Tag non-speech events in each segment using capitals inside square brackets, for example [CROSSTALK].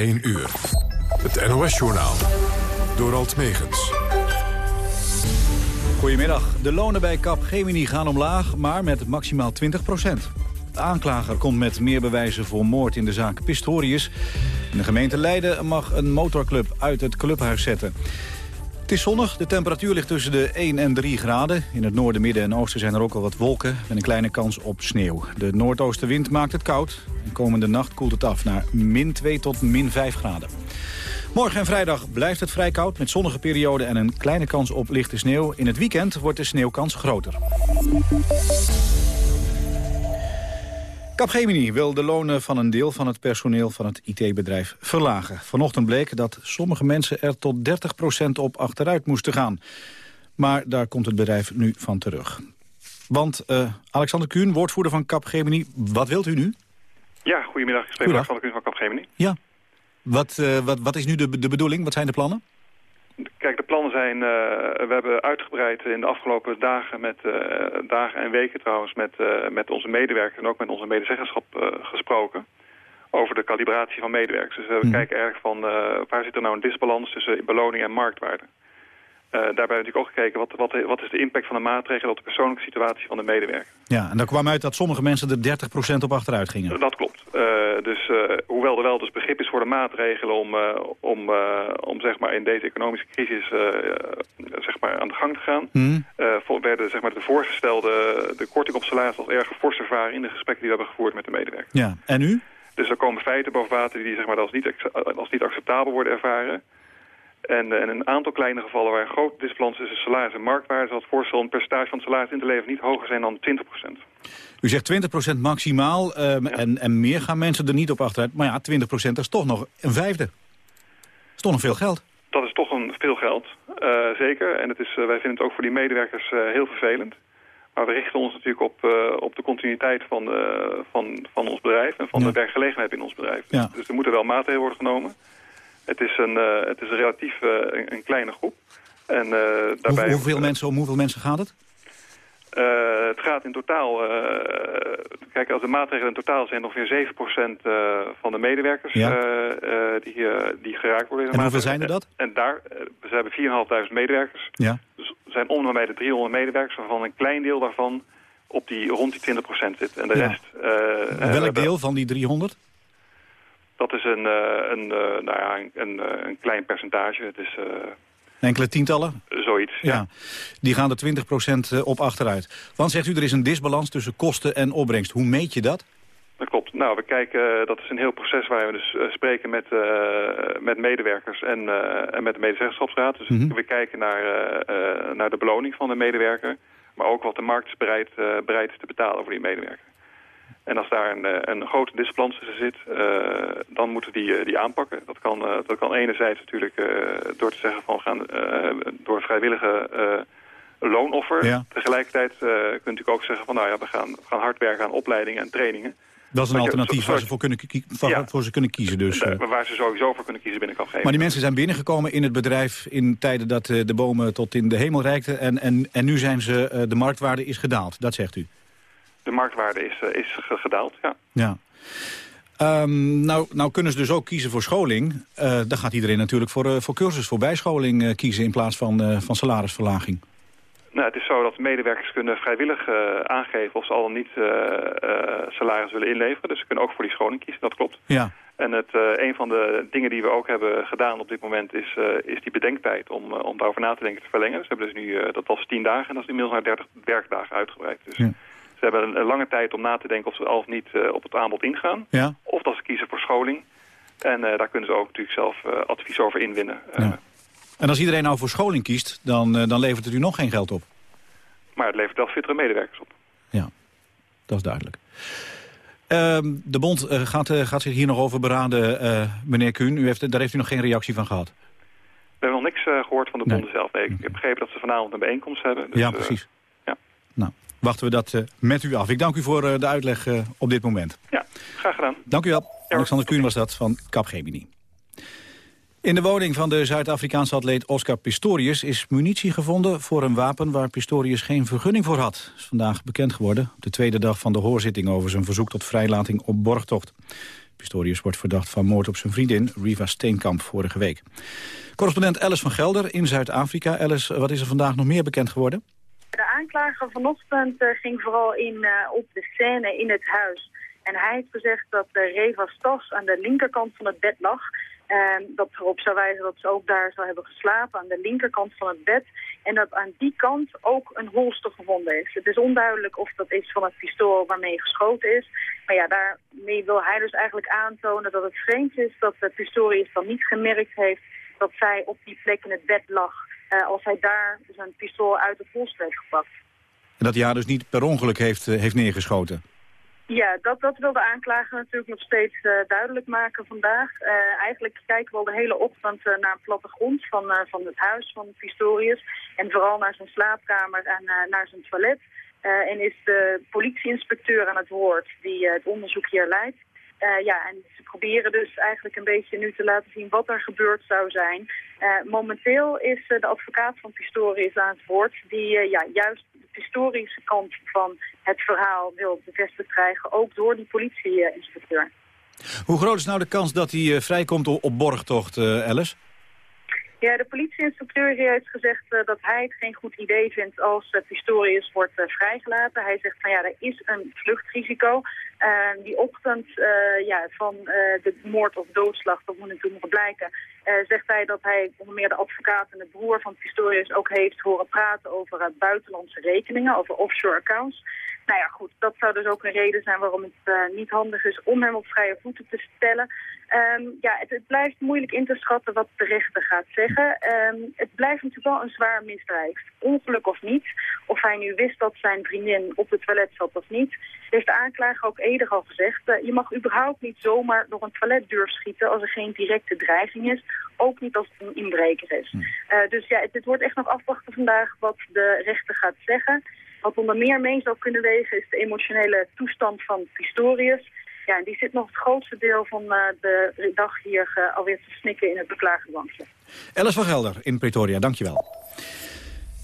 1 uur. Het NOS-journaal. Door Alt Megens. Goedemiddag. De lonen bij Capgemini gaan omlaag, maar met maximaal 20 procent. De aanklager komt met meer bewijzen voor moord in de zaak Pistorius. De gemeente Leiden mag een motorclub uit het clubhuis zetten. Het is zonnig, de temperatuur ligt tussen de 1 en 3 graden. In het noorden, midden en oosten zijn er ook al wat wolken... met een kleine kans op sneeuw. De noordoostenwind maakt het koud. En komende nacht koelt het af naar min 2 tot min 5 graden. Morgen en vrijdag blijft het vrij koud met zonnige perioden en een kleine kans op lichte sneeuw. In het weekend wordt de sneeuwkans groter. Capgemini wil de lonen van een deel van het personeel van het IT-bedrijf verlagen. Vanochtend bleek dat sommige mensen er tot 30% op achteruit moesten gaan. Maar daar komt het bedrijf nu van terug. Want uh, Alexander Kuhn, woordvoerder van Capgemini, wat wilt u nu? Ja, goedemiddag. Ik spreek met Alexander Kuhn van Capgemini. Ja. Wat, uh, wat, wat is nu de, de bedoeling? Wat zijn de plannen? Kijk, de plannen zijn, uh, we hebben uitgebreid in de afgelopen dagen, met, uh, dagen en weken trouwens, met, met onze medewerkers en ook met onze medezeggenschap gesproken over de kalibratie van medewerkers. Dus we mm. kijken erg van waar zit er nou een disbalans tussen beloning en marktwaarde. Uh, daarbij hebben we natuurlijk ook gekeken wat, wat, wat is de impact van de maatregelen op de persoonlijke situatie van de medewerker. Ja, en daar kwam uit dat sommige mensen er 30% op achteruit gingen. Dat klopt. Uh, dus uh, hoewel er wel dus begrip is voor de maatregelen om, om, om zeg maar in deze economische crisis zeg maar aan de gang te gaan, mm. werden zeg maar, de voorgestelde de korting op salaris als erg fors ervaren in de gesprekken die we hebben gevoerd met de medewerker. Ja, en nu? Dus er komen feiten boven water die zeg maar, als, niet, als niet acceptabel worden ervaren. En, en een aantal kleine gevallen waar een grote disbalans tussen salaris en marktwaarde... zal het voorstel een percentage van het salaris in te leveren niet hoger zijn dan 20% U zegt 20% maximaal um, en, en meer gaan mensen er niet op achteruit. Maar ja, 20 dat is toch nog een vijfde. Dat is toch nog veel geld. Dat is toch een veel geld, uh, zeker. En het is, uh, wij vinden het ook voor die medewerkers uh, heel vervelend. Maar we richten ons natuurlijk op, op de continuïteit van, van, van ons bedrijf... en van ja. de werkgelegenheid in ons bedrijf. Ja. Dus er moeten wel maatregelen worden genomen... Het is een, uh, het is een relatief uh, een, een, kleine groep. En, uh, daarbij, Hoe, hoeveel, mensen, om hoeveel mensen gaat het? het gaat in totaal... kijk, als de maatregelen in totaal zijn ongeveer 7% van de medewerkers ja. die, die geraakt worden. En hoeveel zijn er dat? En, en daar, we hebben 4.500 medewerkers. Ja. Dus er zijn om en bij de 300 medewerkers, waarvan een klein deel daarvan op die, rond die 20% zit. En de ja. rest... Welk deel van die 300? Dat is een, uh, een, uh, nou ja, een, een, een, klein percentage. Het is, Enkele tientallen? Zoiets, ja. ja. Die gaan er 20% op achteruit. Want zegt u, er is een disbalans tussen kosten en opbrengst. Hoe meet je dat? Dat klopt. Nou, we kijken, dat is een heel proces waar we dus spreken met, uh, met medewerkers en, uh, en met de medezeggenschapsraad. Dus mm -hmm. we kijken naar, naar de beloning van de medewerker, maar ook wat de markt is bereid, bereid is te betalen voor die medewerker. En als daar een, een grote disbalans tussen zit, uh, dan moeten we die, uh, die aanpakken. Dat kan, uh, dat kan enerzijds natuurlijk door te zeggen van we gaan door vrijwillige loonoffer. Ja. Tegelijkertijd kun je natuurlijk ook zeggen van nou ja, we gaan, we gaan hard werken aan opleidingen en trainingen. Dat is een alternatief waar ze voor, kunnen, ja. voor ze kunnen kiezen. Dus. Waar ze sowieso voor kunnen kiezen binnen kan geven. Maar die mensen zijn binnengekomen in het bedrijf in tijden dat de bomen tot in de hemel reikten. En, en, en nu zijn ze, de marktwaarde is gedaald, dat zegt u de marktwaarde is, uh, is gedaald, ja. ja. Um, nou, nou kunnen ze dus ook kiezen voor scholing. Uh, dan gaat iedereen natuurlijk voor, uh, voor cursus, voor bijscholing uh, kiezen... in plaats van, van salarisverlaging. Nou, het is zo dat medewerkers kunnen vrijwillig aangeven... of ze al niet salaris willen inleveren. Dus ze kunnen ook voor die scholing kiezen, dat klopt. Ja. En het, een van de dingen die we ook hebben gedaan op dit moment... is, is die bedenktijd om, om daarover na te denken te verlengen. Dus we hebben dus nu, dat was 10 dagen en dat is inmiddels naar 30 werkdagen uitgebreid. Dus... Ja. Ze hebben een, lange tijd om na te denken of ze al of niet uh, op het aanbod ingaan. Ja. Of dat ze kiezen voor scholing. En uh, daar kunnen ze ook natuurlijk zelf uh, advies over inwinnen. Ja. En als iedereen nou voor scholing kiest, dan, dan levert het u nog geen geld op? Maar het levert wel fittere medewerkers op. Ja, dat is duidelijk. Ehm, de bond gaat, gaat zich hier nog over beraden, meneer Kuhn. U heeft, daar heeft u nog geen reactie van gehad? We hebben nog niks gehoord van de bonden nee. zelf. Nee, ik heb begrepen dat ze vanavond een bijeenkomst hebben. Dus, ja, precies. Wachten we dat uh, met u af. Ik dank u voor uh, de uitleg uh, op dit moment. Ja, graag gedaan. Dank u wel. Ja, Alexander Kuhn was dat van Capgemini. In de woning van de Zuid-Afrikaanse atleet Oscar Pistorius is munitie gevonden voor een wapen waar Pistorius geen vergunning voor had. Dat is vandaag bekend geworden op de tweede dag van de hoorzitting over zijn verzoek tot vrijlating op borgtocht. Pistorius wordt verdacht van moord op zijn vriendin Riva Steenkamp vorige week. Correspondent Alice van Gelder in Zuid-Afrika. Alice, wat is er vandaag nog meer bekend geworden? De aanklager vanochtend uh, ging vooral in uh, op de scène in het huis. En hij heeft gezegd dat uh, Reva's tas aan de linkerkant van het bed lag. En dat erop zou wijzen dat ze ook daar zou hebben geslapen aan de linkerkant van het bed. En dat aan die kant ook een holster gevonden is. Het is onduidelijk of dat is van het pistool waarmee geschoten is. Maar ja, daarmee wil hij dus eigenlijk aantonen dat het vreemd is dat de Pistorius dan niet gemerkt heeft dat zij op die plek in het bed lag. Uh, als hij daar zijn pistool uit het holster heeft gepakt. En dat hij dus niet per ongeluk heeft, uh, heeft neergeschoten? Ja, dat, dat wil de aanklager natuurlijk nog steeds uh, duidelijk maken vandaag. Uh, eigenlijk kijken we al de hele ochtend uh, naar een plattegrond van, van het huis van Pistorius. En vooral naar zijn slaapkamer en naar zijn toilet. en is de politieinspecteur aan het woord die het onderzoek hier leidt. ja, en ze proberen dus eigenlijk een beetje nu te laten zien wat er gebeurd zou zijn. Momenteel is de advocaat van Pistorius aan het woord die ja, juist historische kant van het verhaal wil bevestigd krijgen, ook door die politieinspecteur. Hoe groot is nou de kans dat hij vrijkomt op borgtocht, uh, Alice? Ja, de politieinspecteur heeft gezegd uh, dat hij het geen goed idee vindt als uh, Pistorius wordt uh, vrijgelaten. Hij zegt van ja, er is een vluchtrisico. die ochtend ja, van de moord of doodslag, dat moet natuurlijk nog blijken, zegt hij dat hij onder meer de advocaat en de broer van Pistorius ook heeft horen praten over buitenlandse rekeningen, over offshore accounts. Nou ja, goed, dat zou dus ook een reden zijn waarom het niet handig is om hem op vrije voeten te stellen. Um, ja, het, het, blijft moeilijk in te schatten wat de rechter gaat zeggen. Um, het blijft natuurlijk wel een zwaar misdrijf. Ongeluk of niet, of hij nu wist dat zijn vriendin op het toilet zat of niet, heeft de aanklager ook eerder al gezegd. Uh, je mag überhaupt niet zomaar door een toiletdeur schieten als er geen directe dreiging is. Ook niet als het een inbreker is. Uh, dus ja, het, het wordt echt nog afwachten vandaag wat de rechter gaat zeggen. Wat onder meer mee zou kunnen wegen is de emotionele toestand van Pistorius. Ja, en die zit nog het grootste deel van uh, de dag hier uh, alweer te snikken in het beklagerbankje. Alice van Gelder in Pretoria, dankjewel.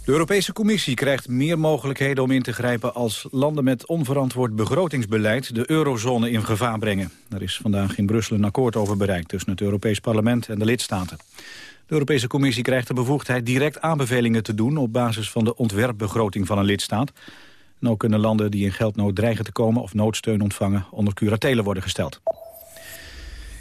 De Europese Commissie krijgt meer mogelijkheden om in te grijpen als landen met onverantwoord begrotingsbeleid de eurozone in gevaar brengen. Er is vandaag in Brussel een akkoord over bereikt tussen het Europees Parlement en de lidstaten. De Europese Commissie krijgt de bevoegdheid direct aanbevelingen te doen op basis van de ontwerpbegroting van een lidstaat. En ook kunnen landen die in geldnood dreigen te komen of noodsteun ontvangen onder curatelen worden gesteld.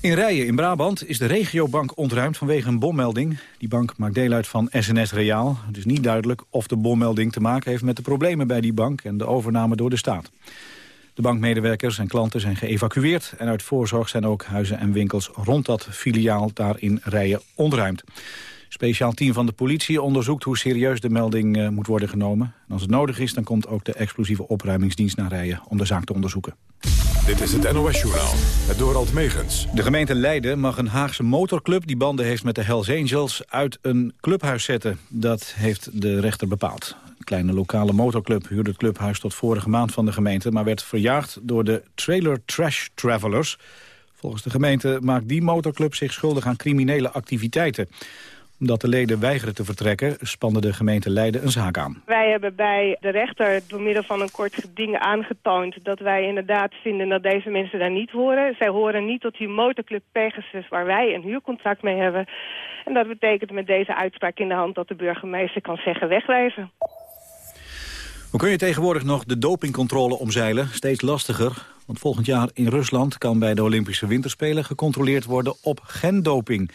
In Rijen in Brabant is de regiobank ontruimd vanwege een bommelding. Die bank maakt deel uit van SNS Reaal. Het is niet duidelijk of de bommelding te maken heeft met de problemen bij die bank en de overname door de staat. De bankmedewerkers en klanten zijn geëvacueerd en uit voorzorg zijn ook huizen en winkels rond dat filiaal daar in Rijen ontruimd. Speciaal team van de politie onderzoekt hoe serieus de melding uh, moet worden genomen. En als het nodig is, dan komt ook de explosieve opruimingsdienst naar Rijen om de zaak te onderzoeken. Dit is het NOS-journaal, het Dorald Megens. De gemeente Leiden mag een Haagse motorclub die banden heeft met de Hells Angels uit een clubhuis zetten. Dat heeft de rechter bepaald. Een kleine lokale motorclub huurde het clubhuis tot vorige maand van de gemeente... maar werd verjaagd door de Trailer Trash Travelers. Volgens de gemeente maakt die motorclub zich schuldig aan criminele activiteiten omdat de leden weigeren te vertrekken, spande de gemeente Leiden een zaak aan. Wij hebben bij de rechter door middel van een kort geding aangetoond... dat wij inderdaad vinden dat deze mensen daar niet horen. Zij horen niet tot die motorclub Pegasus waar wij een huurcontract mee hebben. En dat betekent met deze uitspraak in de hand dat de burgemeester kan zeggen wegwijzen. Hoe kun je tegenwoordig nog de dopingcontrole omzeilen? Steeds lastiger, want volgend jaar in Rusland kan bij de Olympische Winterspelen gecontroleerd worden op gendoping.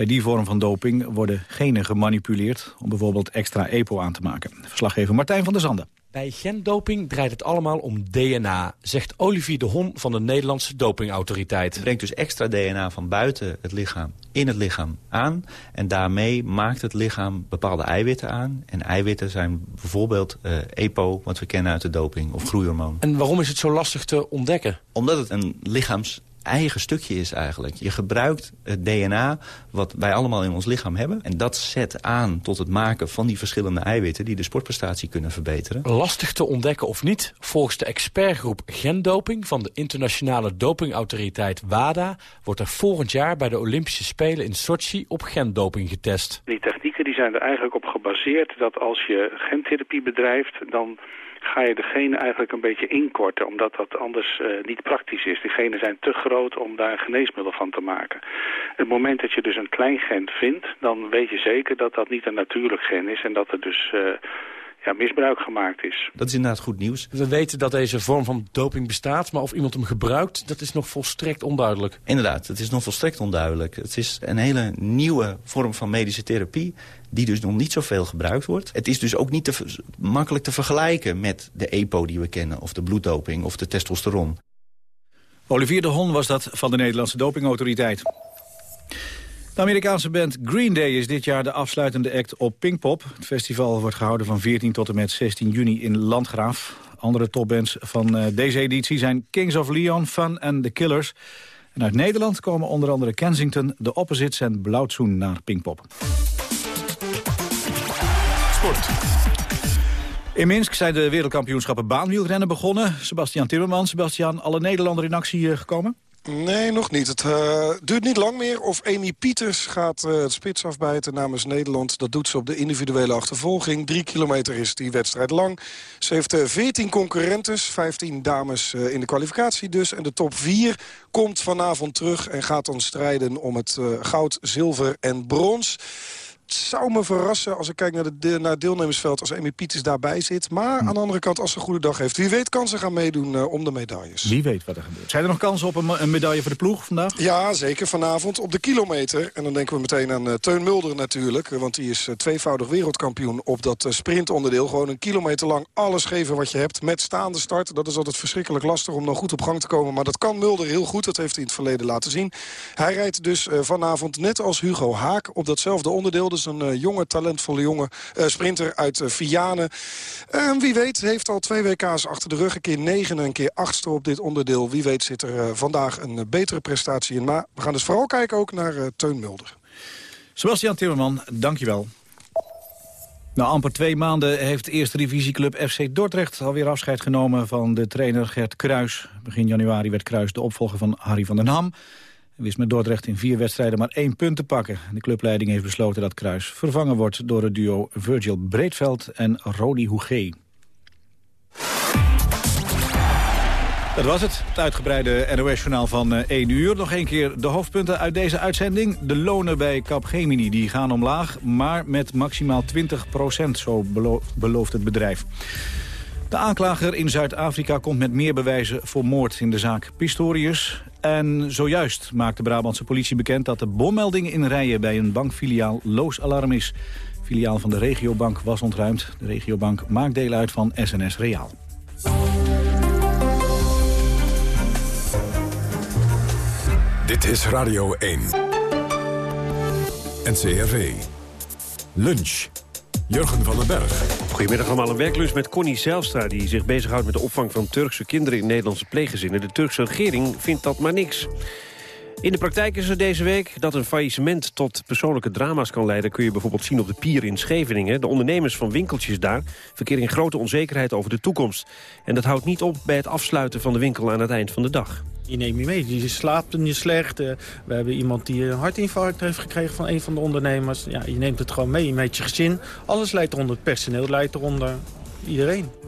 Bij die vorm van doping worden genen gemanipuleerd... om bijvoorbeeld extra EPO aan te maken. Verslaggever Martijn van der Zanden. Bij gendoping draait het allemaal om DNA, zegt Olivier de Hon van de Nederlandse dopingautoriteit. Het brengt dus extra DNA van buiten het lichaam in het lichaam aan. En daarmee maakt het lichaam bepaalde eiwitten aan. En eiwitten zijn bijvoorbeeld uh, EPO, wat we kennen uit de doping, of groeihormoon. En waarom is het zo lastig te ontdekken? Omdat het een lichaams eigen stukje is eigenlijk. Je gebruikt het DNA wat wij allemaal in ons lichaam hebben. En dat zet aan tot het maken van die verschillende eiwitten... die de sportprestatie kunnen verbeteren. Lastig te ontdekken of niet? Volgens de expertgroep gendoping van de internationale dopingautoriteit WADA... wordt er volgend jaar bij de Olympische Spelen in Sochi op gendoping getest. Die technieken die zijn er eigenlijk op gebaseerd dat als je gentherapie bedrijft... dan ga je degene eigenlijk een beetje inkorten, omdat dat anders uh, niet praktisch is. Die genen zijn te groot om daar een geneesmiddel van te maken. Het moment dat je dus een klein gen vindt, dan weet je zeker dat dat niet een natuurlijk gen is en dat er dus... Uh, ja, misbruik gemaakt is. Dat is inderdaad goed nieuws. We weten dat deze vorm van doping bestaat, maar of iemand hem gebruikt, dat is nog volstrekt onduidelijk. Inderdaad, het is nog volstrekt onduidelijk. Het is een hele nieuwe vorm van medische therapie, die dus nog niet zoveel gebruikt wordt. Het is dus ook niet te makkelijk te vergelijken met de EPO die we kennen, of de bloeddoping, of de testosteron. Olivier de Hon was dat van de Nederlandse dopingautoriteit. De Amerikaanse band Green Day is dit jaar de afsluitende act op Pinkpop. Het festival wordt gehouden van 14 tot en met 16 juni in Landgraaf. Andere topbands van eh, deze editie zijn Kings of Leon, Fun en The Killers. En uit Nederland komen onder andere Kensington, The Opposites en Blauwtsoen naar Pinkpop. Sport. In Minsk zijn de wereldkampioenschappen baanwielrennen begonnen. Sebastian Timmermans. Sebastian, alle Nederlander in actie eh, gekomen? Nee, nog niet. Het uh, duurt niet lang meer of Amy Pieters gaat uh, het spits afbijten namens Nederland. Dat doet ze op de individuele achtervolging. Drie kilometer is die wedstrijd lang. Ze heeft uh, 14 concurrentes, 15 dames in de kwalificatie dus. En de top 4 komt vanavond terug en gaat dan strijden om het goud, zilver en brons zou me verrassen als ik kijk naar, de, naar het deelnemersveld... als Amy Pieters daarbij zit. Maar hm. aan de andere kant, als ze een goede dag heeft... wie weet kan ze gaan meedoen uh, om de medailles. Wie weet wat er gebeurt. Zijn er nog kansen op een, een, medaille voor de ploeg vandaag? Ja, zeker. Vanavond op de kilometer. En dan denken we meteen aan uh, Teun Mulder natuurlijk. Want die is tweevoudig wereldkampioen op dat sprintonderdeel. Gewoon een kilometer lang alles geven wat je hebt. Met staande start. Dat is altijd verschrikkelijk lastig om dan goed op gang te komen. Maar dat kan Mulder heel goed. Dat heeft hij in het verleden laten zien. Hij rijdt dus vanavond net als Hugo Haak op datzelfde onderdeel. Dus een uh, jonge, talentvolle jonge uh, sprinter uit uh, Vianen. En wie weet heeft al twee WK's achter de rug. Een keer negen en een keer achtste op dit onderdeel. Wie weet zit er vandaag een betere prestatie in. Maar we gaan dus vooral kijken ook naar Teun Mulder. Sebastian Timmerman, dankjewel. Na amper twee maanden heeft eerste divisieclub FC Dordrecht alweer afscheid genomen van de trainer Gert Kruis. Begin januari werd Kruis de opvolger van Harry van den Ham wist met Dordrecht in vier wedstrijden maar één punt te pakken. De clubleiding heeft besloten dat Kruis vervangen wordt... door het duo Virgil Breedveld en Rodi Hougé. Dat was het, het uitgebreide NOS-journaal van 1 eh, uur. Nog een keer de hoofdpunten uit deze uitzending. De lonen bij Capgemini die gaan omlaag, maar met maximaal 20 procent, zo belooft het bedrijf. De aanklager in Zuid-Afrika komt met meer bewijzen voor moord in de zaak Pistorius. En zojuist maakt de Brabantse politie bekend dat de bommelding in Rijen bij een bankfiliaal loos alarm is. Filiaal van de regiobank was ontruimd. De regiobank maakt deel uit van SNS Reaal. Dit is Radio 1. NCRV. Lunch. Jurgen van den Berg. Goedemiddag allemaal. Een werklus met Connie Zijlstra... die zich bezighoudt met de opvang van Turkse kinderen in Nederlandse pleeggezinnen. De Turkse regering vindt dat maar niks. In de praktijk is er deze week dat een faillissement tot persoonlijke drama's kan leiden... kun je bijvoorbeeld zien op de pier in Scheveningen. De ondernemers van winkeltjes daar verkeren in grote onzekerheid over de toekomst. En dat houdt niet op bij het afsluiten van de winkel aan het eind van de dag. Je neemt je mee, je slaapt niet slecht. Eh, we hebben iemand die een hartinfarct heeft gekregen van een van de ondernemers. Ja, je neemt het gewoon mee, je met je gezin. Alles leidt eronder, het personeel leidt eronder, iedereen.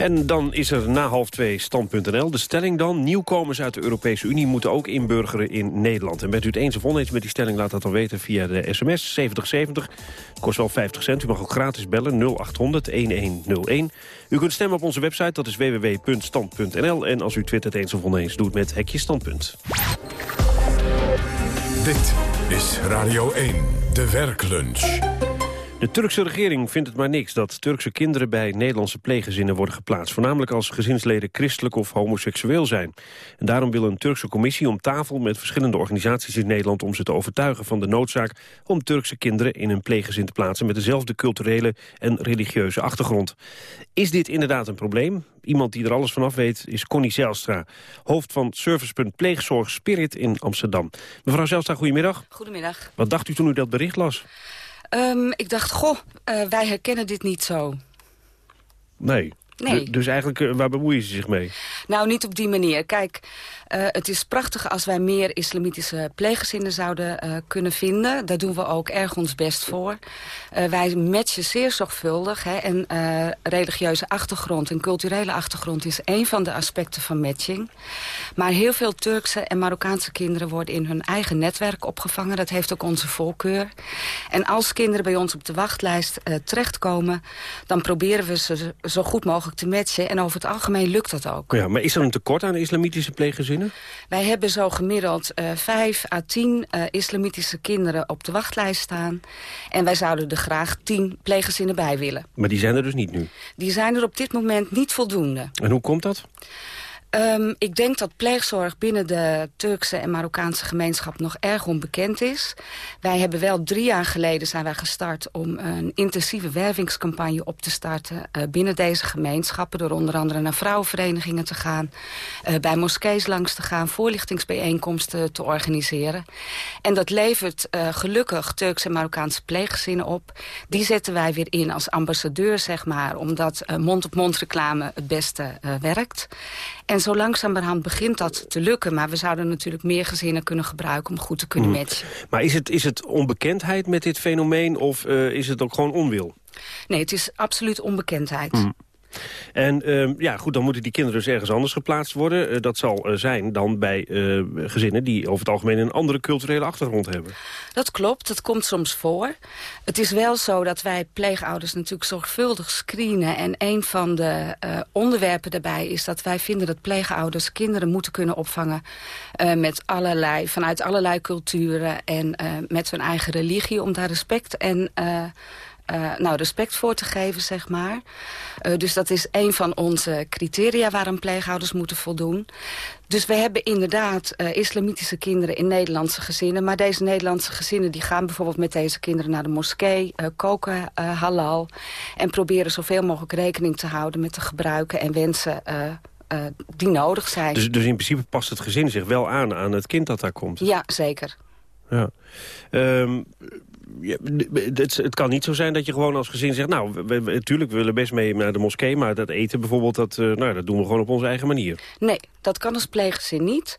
En dan is er na half twee stand.nl. De stelling dan, nieuwkomers uit de Europese Unie moeten ook inburgeren in Nederland. En bent u het eens of oneens met die stelling, laat dat dan weten via de sms 7070. Kost wel 50 cent, u mag ook gratis bellen 0800-1101. U kunt stemmen op onze website, dat is www.stand.nl. En als u twittert eens of oneens, doe het met Hekje Standpunt. Dit is Radio 1, de werklunch. De Turkse regering vindt het maar niks dat Turkse kinderen bij Nederlandse pleeggezinnen worden geplaatst. Voornamelijk als gezinsleden christelijk of homoseksueel zijn. En daarom wil een Turkse commissie om tafel met verschillende organisaties in Nederland om ze te overtuigen van de noodzaak om Turkse kinderen in een pleeggezin te plaatsen met dezelfde culturele en religieuze achtergrond. Is dit inderdaad een probleem? Iemand die er alles vanaf weet is Connie Zelstra, hoofd van Servicepunt Pleegzorg Spirit in Amsterdam. Mevrouw Zelstra, goedemiddag. Goedemiddag. Wat dacht u toen u dat bericht las? Um, ik dacht, goh, uh, wij herkennen dit niet zo. Nee. Nee. Dus eigenlijk, uh, waar bemoeien ze zich mee? Nou, niet op die manier. Kijk, het is prachtig als wij meer islamitische pleeggezinnen zouden uh, kunnen vinden. Daar doen we ook erg ons best voor. wij matchen zeer zorgvuldig. Hè, en religieuze achtergrond en culturele achtergrond is één van de aspecten van matching. Maar heel veel Turkse en Marokkaanse kinderen worden in hun eigen netwerk opgevangen. Dat heeft ook onze voorkeur. En als kinderen bij ons op de wachtlijst terechtkomen... dan proberen we ze zo goed mogelijk te matchen. En over het algemeen lukt dat ook. Ja, maar is er een tekort aan islamitische Wij hebben zo gemiddeld uh, 5 à 10 uh, islamitische kinderen op de wachtlijst staan. En wij zouden er graag 10 pleeggezinnen bij willen. Maar die zijn er dus niet nu? Die zijn er op dit moment niet voldoende. En hoe komt dat? Um, ik denk dat pleegzorg binnen de Turkse en Marokkaanse gemeenschap nog erg onbekend is. Wij hebben wel drie jaar geleden zijn wij gestart om een intensieve wervingscampagne op te starten uh, binnen deze gemeenschappen. Door onder andere naar vrouwenverenigingen te gaan, uh, bij moskees langs te gaan, voorlichtingsbijeenkomsten te organiseren. En dat levert uh, gelukkig Turkse en Marokkaanse pleeggezinnen op. Die zetten wij weer in als ambassadeur, zeg maar, omdat mond-op-mond -mond reclame het beste werkt. En zo langzamerhand begint dat te lukken. Maar we zouden natuurlijk meer gezinnen kunnen gebruiken om goed te kunnen mm. matchen. Maar is het, is het onbekendheid met dit fenomeen of uh, is het ook gewoon onwil? Nee, het is absoluut onbekendheid. Mm. En uh, ja, goed, dan moeten die kinderen dus ergens anders geplaatst worden. Uh, dat zal uh, zijn dan bij uh, gezinnen die over het algemeen een andere culturele achtergrond hebben. Dat klopt, dat komt soms voor. Het is wel zo dat wij pleegouders natuurlijk zorgvuldig screenen. En een van de onderwerpen daarbij is dat wij vinden dat pleegouders kinderen moeten kunnen opvangen met allerlei, vanuit allerlei culturen en met hun eigen religie. Om daar respect en uh, nou, respect voor te geven, zeg maar. Uh, dus dat is een van onze criteria waaraan pleegouders moeten voldoen. Dus we hebben inderdaad uh, islamitische kinderen in Nederlandse gezinnen. Maar deze Nederlandse gezinnen die gaan bijvoorbeeld met deze kinderen naar de moskee, koken halal. En proberen zoveel mogelijk rekening te houden met de gebruiken en wensen die nodig zijn. Dus, dus in principe past het gezin zich wel aan aan het kind dat daar komt? Ja, zeker. Ja. Um, ja, het, het, kan niet zo zijn dat je gewoon als gezin zegt... nou, we, we, natuurlijk, we willen best mee naar de moskee... maar dat eten bijvoorbeeld, dat, uh, nou, dat doen we gewoon op onze eigen manier. Nee, dat kan als pleeggezin niet.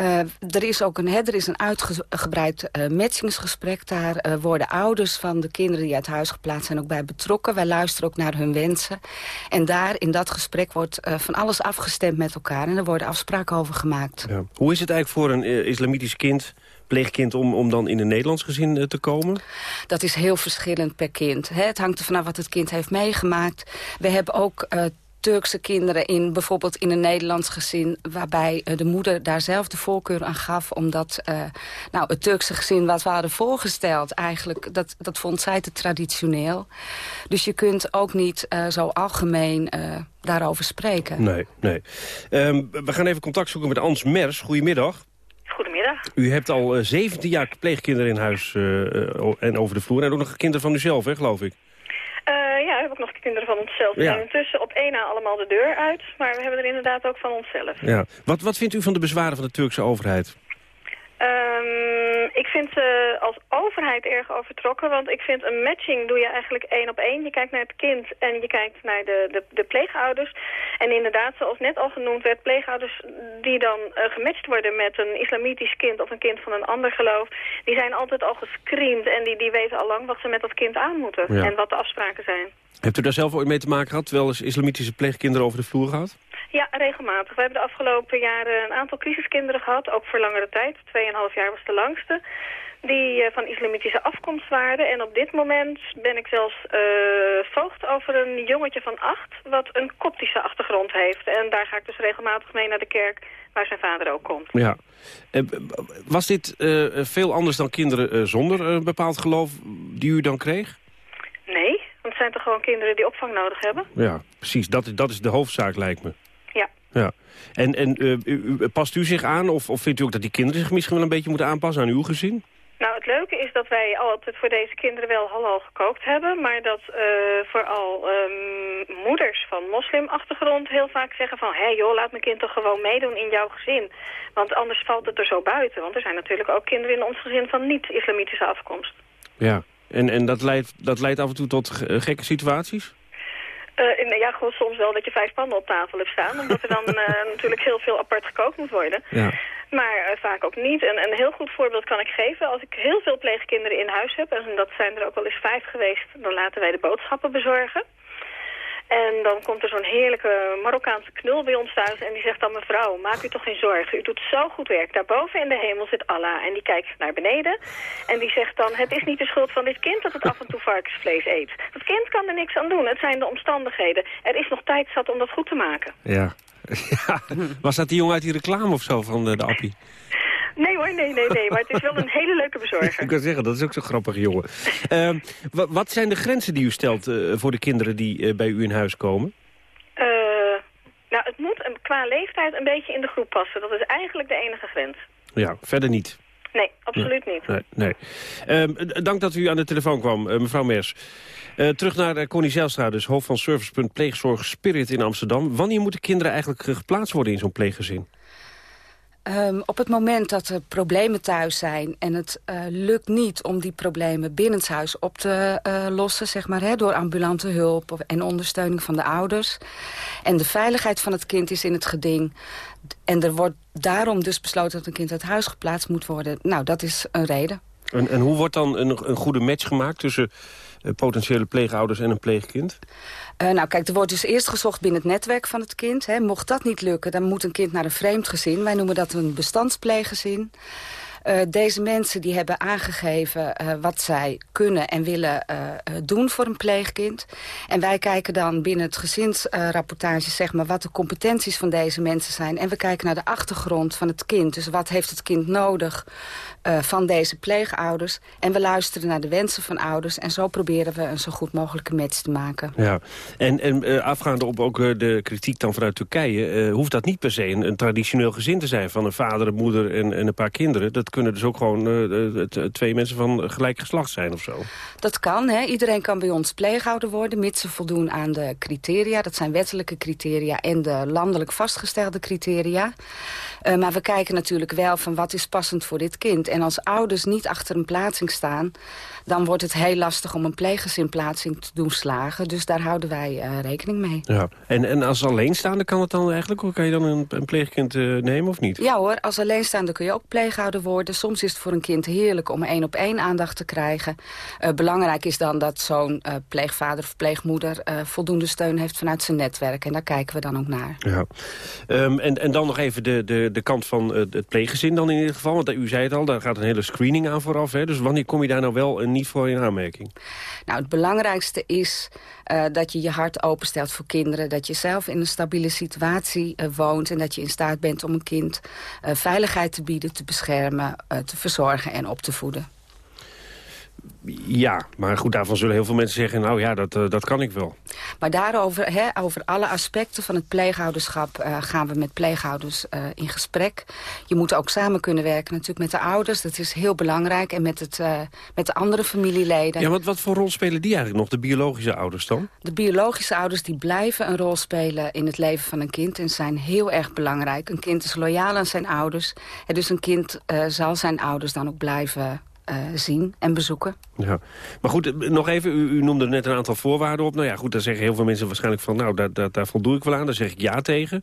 Uh, er is ook een, hè, er is een uitgebreid uh, matchingsgesprek. Daar worden ouders van de kinderen die uit huis geplaatst zijn ook bij betrokken. Wij luisteren ook naar hun wensen. En daar, in dat gesprek, wordt van alles afgestemd met elkaar. En er worden afspraken over gemaakt. Ja. Hoe is het eigenlijk voor een islamitisch kind pleegkind om, om dan in een Nederlands gezin uh, te komen? Dat is heel verschillend per kind. Hè. Het hangt er vanaf wat het kind heeft meegemaakt. We hebben ook uh, Turkse kinderen in bijvoorbeeld in een Nederlands gezin... waarbij uh, de moeder daar zelf de voorkeur aan gaf... omdat uh, nou, het Turkse gezin wat we hadden voorgesteld... eigenlijk, dat, dat vond zij te traditioneel. Dus je kunt ook niet uh, zo algemeen daarover spreken. Nee, nee. Um, we gaan even contact zoeken met Ans Mers. Goedemiddag. U hebt al uh, 17 jaar pleegkinderen in huis uh, en over de vloer. En ook nog kinderen van uzelf, hè, geloof ik? Ja, we hebben ook nog kinderen van onszelf. Ja. zijn intussen op één na allemaal de deur uit. Maar we hebben er inderdaad ook van onszelf. Ja. Wat, wat vindt u van de bezwaren van de Turkse overheid? Um, ik vind ze als overheid erg overtrokken, want ik vind een matching doe je eigenlijk één op één. Je kijkt naar het kind en je kijkt naar de, de, de pleegouders. En inderdaad, zoals net al genoemd werd, pleegouders die dan uh, gematcht worden met een islamitisch kind of een kind van een ander geloof, die zijn altijd al gescreend en die, die weten al lang wat ze met dat kind aan moeten ja. en wat de afspraken zijn. Hebt u daar zelf ooit mee te maken gehad, wel eens islamitische pleegkinderen over de vloer gehad? Ja, regelmatig. We hebben de afgelopen jaren een aantal crisiskinderen gehad, ook voor langere tijd. Tweeënhalf jaar was de langste. Die uh, van islamitische afkomst waren. En op dit moment ben ik zelfs uh, voogd over een jongetje van acht... wat een koptische achtergrond heeft. En daar ga ik dus regelmatig mee naar de kerk waar zijn vader ook komt. Ja. Uh, was dit veel anders dan kinderen zonder een bepaald geloof die u dan kreeg? Nee, want het zijn toch gewoon kinderen die opvang nodig hebben? Ja, precies. Dat, dat is de hoofdzaak, lijkt me. Ja. En, en uh, u, past u zich aan of, of vindt u ook dat die kinderen zich misschien wel een beetje moeten aanpassen aan uw gezin? Nou, het leuke is dat wij altijd voor deze kinderen wel halal gekookt hebben. Maar dat uh, vooral um, moeders van moslimachtergrond heel vaak zeggen van... hé hey joh, laat mijn kind toch gewoon meedoen in jouw gezin. Want anders valt het er zo buiten. Want er zijn natuurlijk ook kinderen in ons gezin van niet-islamitische afkomst. Ja, en, en dat, leidt, dat leidt af en toe tot gekke situaties? Uh, ja, gewoon soms wel dat je vijf pannen op tafel hebt staan. Omdat er dan uh, [LAUGHS] natuurlijk heel veel apart gekookt moet worden. Ja. Maar uh, vaak ook niet. En een heel goed voorbeeld kan ik geven. Als ik heel veel pleegkinderen in huis heb, en dat zijn er ook wel eens vijf geweest... dan laten wij de boodschappen bezorgen. En dan komt er zo'n heerlijke Marokkaanse knul bij ons thuis en die zegt dan... mevrouw, maak u toch geen zorgen, u doet zo goed werk. Daarboven in de hemel zit Allah en die kijkt naar beneden. En die zegt dan, het is niet de schuld van dit kind dat het af en toe varkensvlees eet. Dat kind kan er niks aan doen, het zijn de omstandigheden. Er is nog tijd zat om dat goed te maken. Ja. [LAUGHS] ja. Was dat die jongen uit die reclame of zo van de, de appie? Nee hoor, nee, nee, nee. Maar het is wel een hele leuke bezorger. [LAUGHS] Ik kan zeggen, dat is ook zo'n grappig jongen. Uh, wat zijn de grenzen die u stelt uh, voor de kinderen die uh, bij u in huis komen? Uh, nou, het moet qua leeftijd een beetje in de groep passen. Dat is eigenlijk de enige grens. Ja, verder niet. Nee, absoluut niet. Nee, nee. Uh, dank dat u aan de telefoon kwam, mevrouw Mers. Uh, terug naar uh, Connie Zijlstra, dus hoofd van Servicepunt Pleegzorg Spirit in Amsterdam. Wanneer moeten kinderen eigenlijk geplaatst worden in zo'n pleeggezin? Um, op het moment dat er problemen thuis zijn... en het uh, lukt niet om die problemen binnenshuis op te uh, lossen... Zeg maar, hè, door ambulante hulp en ondersteuning van de ouders... en de veiligheid van het kind is in het geding... en er wordt daarom dus besloten dat een kind uit huis geplaatst moet worden... nou, dat is een reden. En, en hoe wordt dan een, een goede match gemaakt tussen potentiële pleegouders en een pleegkind? Uh, nou kijk, er wordt dus eerst gezocht binnen het netwerk van het kind. Hè. Mocht dat niet lukken, dan moet een kind naar een vreemd gezin. Wij noemen dat een bestandspleeggezin. Uh, deze mensen die hebben aangegeven wat zij kunnen en willen doen voor een pleegkind. En wij kijken dan binnen het gezinsrapportage zeg maar, wat de competenties van deze mensen zijn. En we kijken naar de achtergrond van het kind. Dus wat heeft het kind nodig van deze pleegouders. En we luisteren naar de wensen van ouders. En zo proberen we een zo goed mogelijke match te maken. Ja, en, en afgaande op ook de kritiek dan vanuit Turkije... hoeft dat niet per se een, een, traditioneel gezin te zijn... van een vader, een moeder en, en een paar kinderen. Dat kunnen dus ook gewoon twee mensen van gelijk geslacht zijn of zo. Dat kan. Hè. Iedereen kan bij ons pleeghouder worden... mits ze voldoen aan de criteria. Dat zijn wettelijke criteria en de landelijk vastgestelde criteria. Maar we kijken natuurlijk wel van wat is passend voor dit kind. En als ouders niet achter een plaatsing staan... dan wordt het heel lastig om een pleeggezinplaatsing te doen slagen. Dus daar houden wij uh, rekening mee. Ja. En, en als alleenstaande kan het dan eigenlijk? Hoe kan je dan een, een pleegkind uh, nemen of niet? Ja hoor, als alleenstaande kun je ook pleeghouder worden. Soms is het voor een kind heerlijk om één op één aandacht te krijgen. belangrijk is dan dat zo'n pleegvader of pleegmoeder... voldoende steun heeft vanuit zijn netwerk. En daar kijken we dan ook naar. Ja. Um, en, en dan nog even de, de, de kant van het pleeggezin dan in ieder geval. Want u zei het al, daar gaat een hele screening aan vooraf. Hè? Dus wanneer kom je daar nou wel en niet voor in aanmerking? Nou, het belangrijkste is uh, dat je je hart openstelt voor kinderen. Dat je zelf in een stabiele situatie uh, woont. En dat je in staat bent om een kind uh, veiligheid te bieden, te beschermen, te verzorgen en op te voeden. Ja, maar goed, daarvan zullen heel veel mensen zeggen... nou ja, dat, uh, dat kan ik wel. Maar daarover, hè, over alle aspecten van het pleeghouderschap... Uh, gaan we met pleeghouders uh, in gesprek. Je moet ook samen kunnen werken natuurlijk met de ouders. Dat is heel belangrijk. En met, het, met de andere familieleden. Ja, wat, wat voor rol spelen die eigenlijk nog, de biologische ouders dan? De biologische ouders die blijven een rol spelen in het leven van een kind... en zijn heel erg belangrijk. Een kind is loyaal aan zijn ouders. En dus een kind zal zijn ouders dan ook blijven uh, zien en bezoeken. Ja. Maar goed, nog even, u, u, noemde net een aantal voorwaarden op. Nou ja, goed, daar zeggen heel veel mensen waarschijnlijk van... nou, daar, daar, daar voldoe ik wel aan, daar zeg ik ja tegen.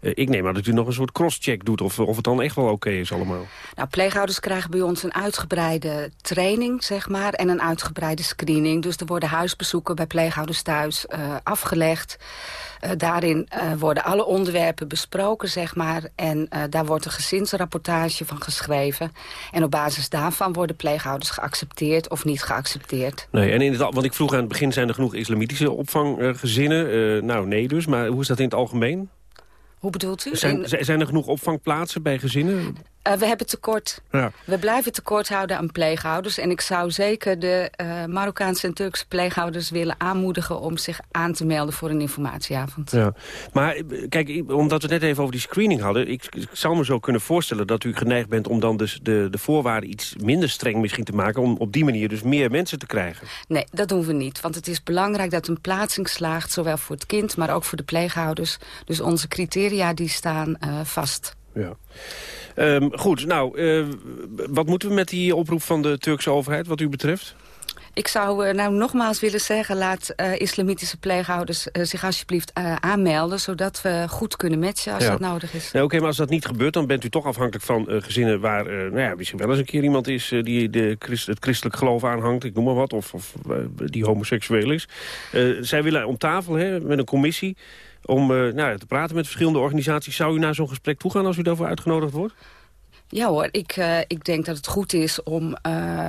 Uh, ik neem aan dat u nog een soort crosscheck doet... of, of het dan echt wel oké okay is allemaal. Nou, pleegouders krijgen bij ons een uitgebreide training, zeg maar... en een uitgebreide screening. Dus er worden huisbezoeken bij pleegouders thuis uh, afgelegd... Uh, daarin uh, worden alle onderwerpen besproken, zeg maar. En daar wordt een gezinsrapportage van geschreven. En op basis daarvan worden pleegouders geaccepteerd of niet geaccepteerd. Nee, en in het, want ik vroeg aan het begin, zijn er genoeg islamitische opvanggezinnen? nou, nee dus. Maar hoe is dat in het algemeen? Hoe bedoelt u? Zijn, zijn er genoeg opvangplaatsen bij gezinnen? Uh, we hebben tekort. Ja. We blijven tekort houden aan pleeghouders. En ik zou zeker de uh, Marokkaanse en Turkse pleeghouders willen aanmoedigen... om zich aan te melden voor een informatieavond. Ja. Maar kijk, omdat we het net even over die screening hadden... Ik, ik zou me zo kunnen voorstellen dat u geneigd bent... om dan dus de, de voorwaarden iets minder streng misschien te maken... om op die manier dus meer mensen te krijgen. Nee, dat doen we niet. Want het is belangrijk dat een plaatsing slaagt... zowel voor het kind, maar ook voor de pleeghouders. Dus onze criteria die staan uh, vast. Ja. Um, goed, nou, uh, wat moeten we met die oproep van de Turkse overheid wat u betreft? Ik zou uh, nou nogmaals willen zeggen... laat uh, islamitische pleegouders uh, zich alsjeblieft aanmelden... zodat we goed kunnen matchen als Ja. dat nodig is. Ja, Oké, maar als dat niet gebeurt, dan bent u toch afhankelijk van eh, gezinnen... waar eh, nou ja, misschien wel eens een keer iemand is eh, die de christ, het christelijk geloof aanhangt. Ik noem maar wat, of, of eh, die homoseksueel is. Eh, zij willen om tafel hè, met een commissie om eh, nou, te praten met verschillende organisaties. Zou u naar zo'n gesprek toegaan als u daarvoor uitgenodigd wordt? Ja hoor, ik, eh, ik denk dat het goed is om eh,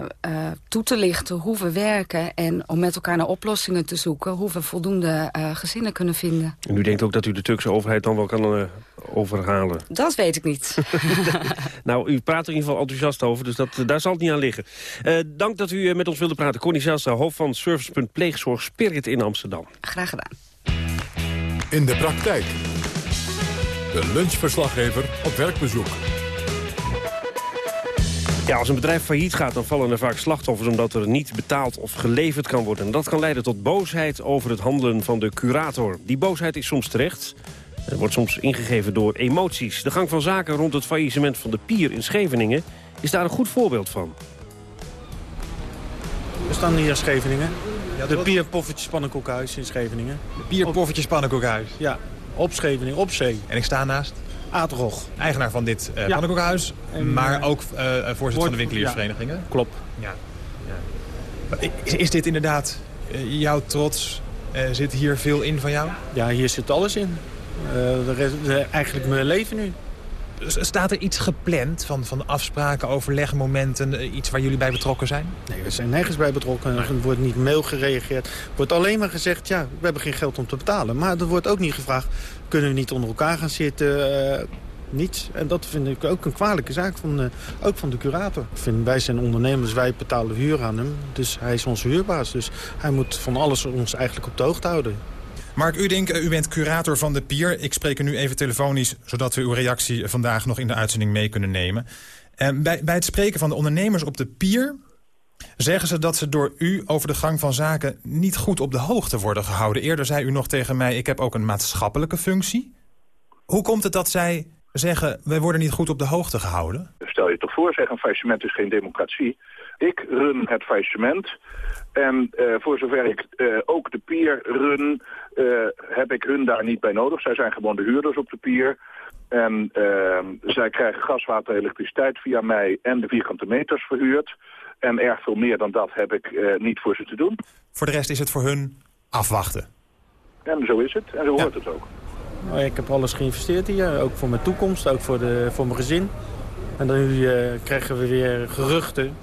toe te lichten hoe we werken... en om met elkaar naar oplossingen te zoeken... hoe we voldoende gezinnen kunnen vinden. En u denkt ook dat u de Turkse overheid dan wel kan overhalen? Dat weet ik niet. [LAUGHS] [LAUGHS] Nou, u praat er in ieder geval enthousiast over, dus dat, daar zal het niet aan liggen. Dank dat u met ons wilde praten. Connie Zijlstra, hoofd van Servicepunt Pleegzorg Spirit in Amsterdam. Graag gedaan. In de praktijk. De lunchverslaggever op werkbezoek. Ja, als een bedrijf failliet gaat, dan vallen er vaak slachtoffers... omdat er niet betaald of geleverd kan worden. En dat kan leiden tot boosheid over het handelen van de curator. Die boosheid is soms terecht. Er wordt soms ingegeven door emoties. De gang van zaken rond het faillissement van de Pier in Scheveningen... is daar een goed voorbeeld van. We staan hier in Scheveningen. De Pier Poffertjes Pannenkoekhuis in Scheveningen. De Pier Poffertjes Pannenkoekhuis. Ja, op Scheveningen, op zee. En ik sta naast? Aterog. Eigenaar van dit Ja. pannenkoekhuis, En, maar eh, ook eh, voorzitter van de winkeliersverenigingen. Klopt. Ja. Is, is dit inderdaad eh, jouw trots? Zit hier veel in van jou? Ja, hier zit alles in. De rest- de- eigenlijk mijn leven nu. Staat er iets gepland van, van afspraken, overlegmomenten, eh, iets waar jullie bij betrokken zijn? Nee, we zijn nergens bij betrokken. Er wordt niet mail gereageerd. Er wordt alleen maar gezegd, ja, we hebben geen geld om te betalen. Maar er wordt ook niet gevraagd, kunnen we niet onder elkaar gaan zitten? eh, niets. En dat vind ik ook een kwalijke zaak, van, eh, ook van de curator. Ik vind, wij zijn ondernemers, wij betalen huur aan hem. Dus hij is onze huurbaas. Dus hij moet van alles ons eigenlijk op de hoogte houden. Mark Udink, eh, u bent curator van de Pier. Ik spreek u nu even telefonisch, zodat we uw reactie vandaag nog in de uitzending mee kunnen nemen. Eh, bij, bij het spreken van de ondernemers op de Pier zeggen ze dat ze door u over de gang van zaken niet goed op de hoogte worden gehouden. Eerder zei u nog tegen mij, ik heb ook een maatschappelijke functie. Hoe komt het dat zij zeggen, wij worden niet goed op de hoogte gehouden? Stel je toch voor, zeg, een faillissement is geen democratie. Ik run het faillissement. En eh, voor zover ik eh, ook de pier run, heb ik hun daar niet bij nodig. Zij zijn gewoon de huurders op de pier. En eh, zij krijgen gas, water, elektriciteit via mij en de vierkante meters verhuurd. En erg veel meer dan dat heb ik eh, niet voor ze te doen. Voor de rest is het voor hun afwachten. En zo is het. En zo hoort het ook. Maar ik heb alles geïnvesteerd hier, ook voor mijn toekomst, ook voor, de, voor mijn gezin. En dan nu eh, krijgen we weer geruchten,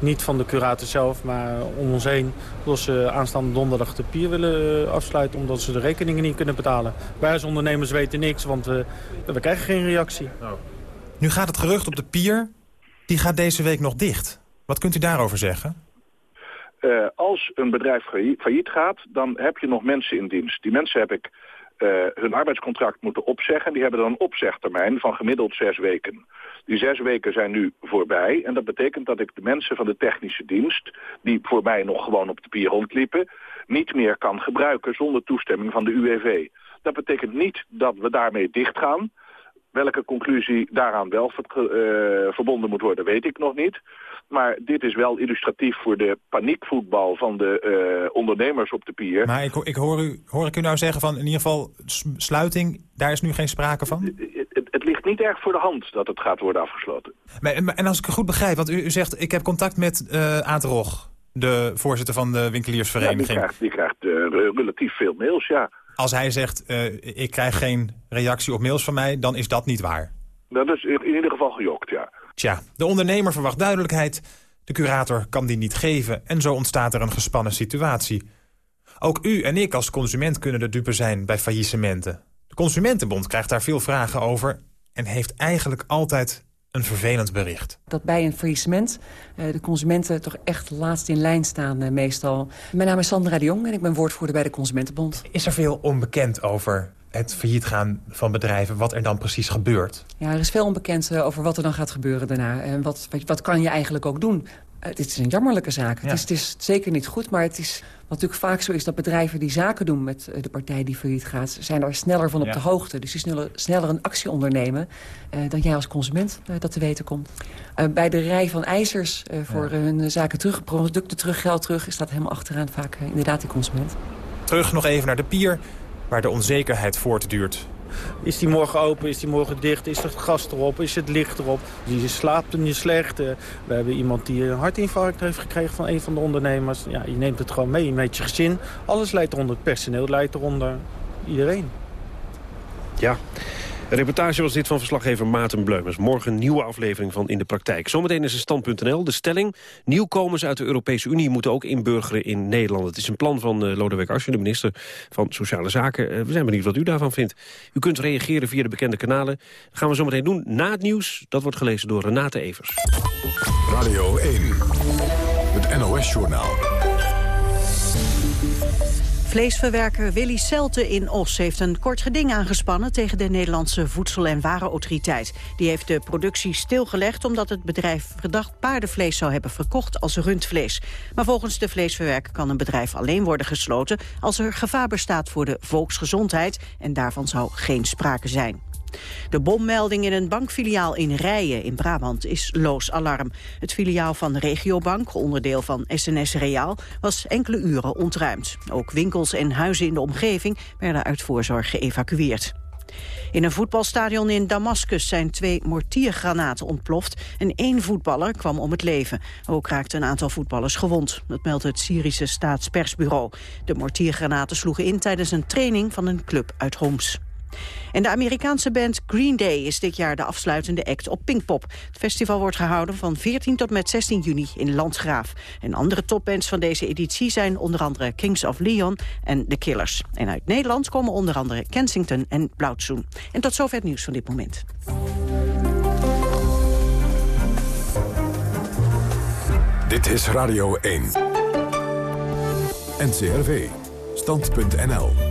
niet van de curator zelf, maar om ons heen... dat ze aanstaande donderdag de pier willen eh, afsluiten omdat ze de rekeningen niet kunnen betalen. Wij als ondernemers weten niks, want we, we krijgen geen reactie. Nu gaat het gerucht op de Pier, die gaat deze week nog dicht. Wat kunt u daarover zeggen? Eh, als een bedrijf failli- failliet gaat, dan heb je nog mensen in dienst. Die mensen heb ik eh, hun arbeidscontract moeten opzeggen. Die hebben dan een opzegtermijn van gemiddeld zes weken. Die zes weken zijn nu voorbij. En dat betekent dat ik de mensen van de technische dienst... die voor mij nog gewoon op de pier rondliepen... niet meer kan gebruiken zonder toestemming van de UWV. Dat betekent niet dat we daarmee dichtgaan. Welke conclusie daaraan wel ver- eh, verbonden moet worden, weet ik nog niet. Maar dit is wel illustratief voor de paniekvoetbal van de eh, ondernemers op de pier. Maar ik, ik hoor, u, hoor ik u nou zeggen van in ieder geval sluiting, daar is nu geen sprake van? Het, het ligt niet erg voor de hand dat het gaat worden afgesloten. Maar, maar- en als ik het goed begrijp, want u, u zegt ik heb contact met eh Aad Rog, de voorzitter van de Ja, die winkeliersvereniging. krijgt, die krijgt re- relatief veel mails, ja. Als hij zegt eh, ik krijg geen reactie op mails van mij, dan is dat niet waar. Dat is in, in ieder geval gejokt, ja. Tja, de ondernemer verwacht duidelijkheid. De curator kan die niet geven en zo ontstaat er een gespannen situatie. Ook u en ik als consument kunnen de dupe zijn bij faillissementen. De Consumentenbond krijgt daar veel vragen over... en heeft eigenlijk altijd een vervelend bericht. Dat bij een faillissement eh, de consumenten toch echt laatst in lijn staan eh, meestal. Mijn naam is Sandra de Jong en ik ben woordvoerder bij de Consumentenbond. Is er veel onbekend over het failliet gaan van bedrijven... wat er dan precies gebeurt? Ja, er is veel onbekend eh, over wat er dan gaat gebeuren daarna. En wat, wat kan je eigenlijk ook doen? Het is een jammerlijke zaak. Het, is, het, is, zeker niet goed, maar het is wat natuurlijk vaak zo is... dat bedrijven die zaken doen met de partij die failliet gaat... zijn daar sneller van op de hoogte. Dus die sneller, sneller een actie ondernemen... Uh, dan jij als consument uh, dat te weten komt. Uh, bij de rij van eisers voor hun zaken terug, producten terug, geld terug... is dat helemaal achteraan vaak inderdaad de consument. Terug nog even naar de pier, waar de onzekerheid voortduurt. Is die morgen open? Is die morgen dicht? Is het gas erop? Is het licht erop? Je slaapt niet slecht. We hebben iemand die een hartinfarct heeft gekregen van een van de ondernemers. Ja, je neemt het gewoon mee. Je neemt je gezin. Alles leidt eronder. Het personeel leidt eronder. Iedereen. Ja. Een reportage was dit van verslaggever Maarten Bleumers. Morgen nieuwe aflevering van In de Praktijk. Zometeen is het stand.nl. De stelling, nieuwkomers uit de Europese Unie moeten ook inburgeren in Nederland. Het is een plan van uh, Lodewijk Asscher, de minister van Sociale Zaken. Uh, we zijn benieuwd wat u daarvan vindt. U kunt reageren via de bekende kanalen. Gaan we zometeen doen na het nieuws. Dat wordt gelezen door Renate Evers. Radio 1, het NOS-journaal. Vleesverwerker Willy Celte in Os heeft een kort geding aangespannen tegen de Nederlandse Voedsel- en Warenautoriteit. Die heeft de productie stilgelegd omdat het bedrijf verdacht paardenvlees zou hebben verkocht als rundvlees. Maar volgens de vleesverwerker kan een bedrijf alleen worden gesloten als er gevaar bestaat voor de volksgezondheid en daarvan zou geen sprake zijn. De bommelding in een bankfiliaal in Rijen in Brabant is loos alarm. Het filiaal van Regiobank, onderdeel van SNS Reaal, was enkele uren ontruimd. Ook winkels en huizen in de omgeving werden uit voorzorg geëvacueerd. In een voetbalstadion in Damascus zijn twee mortiergranaten ontploft... en één voetballer kwam om het leven. Ook raakte een aantal voetballers gewond. Dat meldt het Syrische staatspersbureau. De mortiergranaten sloegen in tijdens een training van een club uit Homs. En de Amerikaanse band Green Day is dit jaar de afsluitende act op Pinkpop. Het festival wordt gehouden van 14 tot met 16 juni in Landgraaf. En andere topbands van deze editie zijn onder andere Kings of Leon en The Killers. En uit Nederland komen onder andere Kensington en Blauwtsoen. En tot zover het nieuws van dit moment. Dit is Radio 1. NCRV. Stand.nl.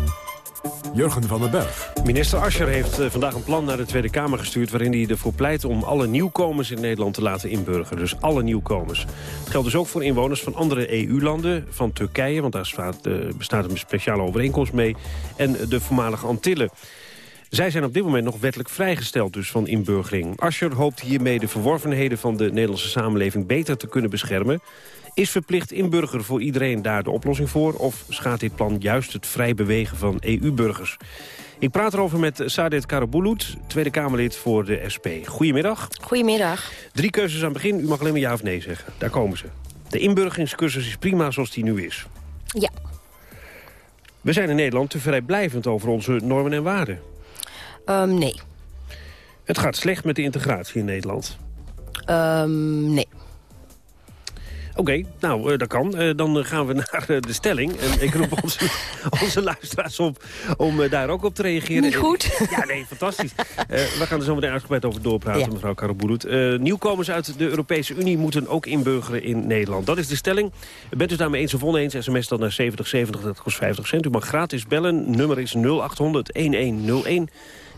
Jurgen van den Berg. Minister Ascher heeft eh, vandaag een plan naar de Tweede Kamer gestuurd... waarin hij ervoor pleit om alle nieuwkomers in Nederland te laten inburgeren. Dus alle nieuwkomers. Het geldt dus ook voor inwoners van andere EU-landen, van Turkije... want daar uh, bestaat een speciale overeenkomst mee... en de voormalige Antillen. Zij zijn op dit moment nog wettelijk vrijgesteld dus van inburgering. Ascher hoopt hiermee de verworvenheden van de Nederlandse samenleving beter te kunnen beschermen. Is verplicht inburgeren voor iedereen daar de oplossing voor? Of schaadt dit plan juist het vrij bewegen van EU-burgers? Ik praat erover met Sadet Karabulut, Tweede Kamerlid voor de SP. Goedemiddag. Goedemiddag. Drie keuzes aan het begin. U mag alleen maar ja of nee zeggen. Daar komen ze. De inburgeringscursus is prima zoals die nu is. Ja. We zijn in Nederland te vrijblijvend over onze normen en waarden. Um, nee. Het gaat slecht met de integratie in Nederland. Um, nee. Oké, nou, uh, dat kan. Uh, dan gaan we [LAUGHS] naar uh, de stelling. En ik roep [LAUGHS] onze, onze luisteraars op om daar ook op te reageren. Niet goed? Ja, nee, fantastisch. [LAUGHS] we gaan er zo meteen uitgebreid over doorpraten, ja. mevrouw Karabulut. nieuwkomers uit de Europese Unie moeten ook inburgeren in Nederland. Dat is de stelling. Bent u daarmee eens of oneens? SMS dan naar 7070, dat kost 50 cent. U mag gratis bellen. Nummer is 0800 1101.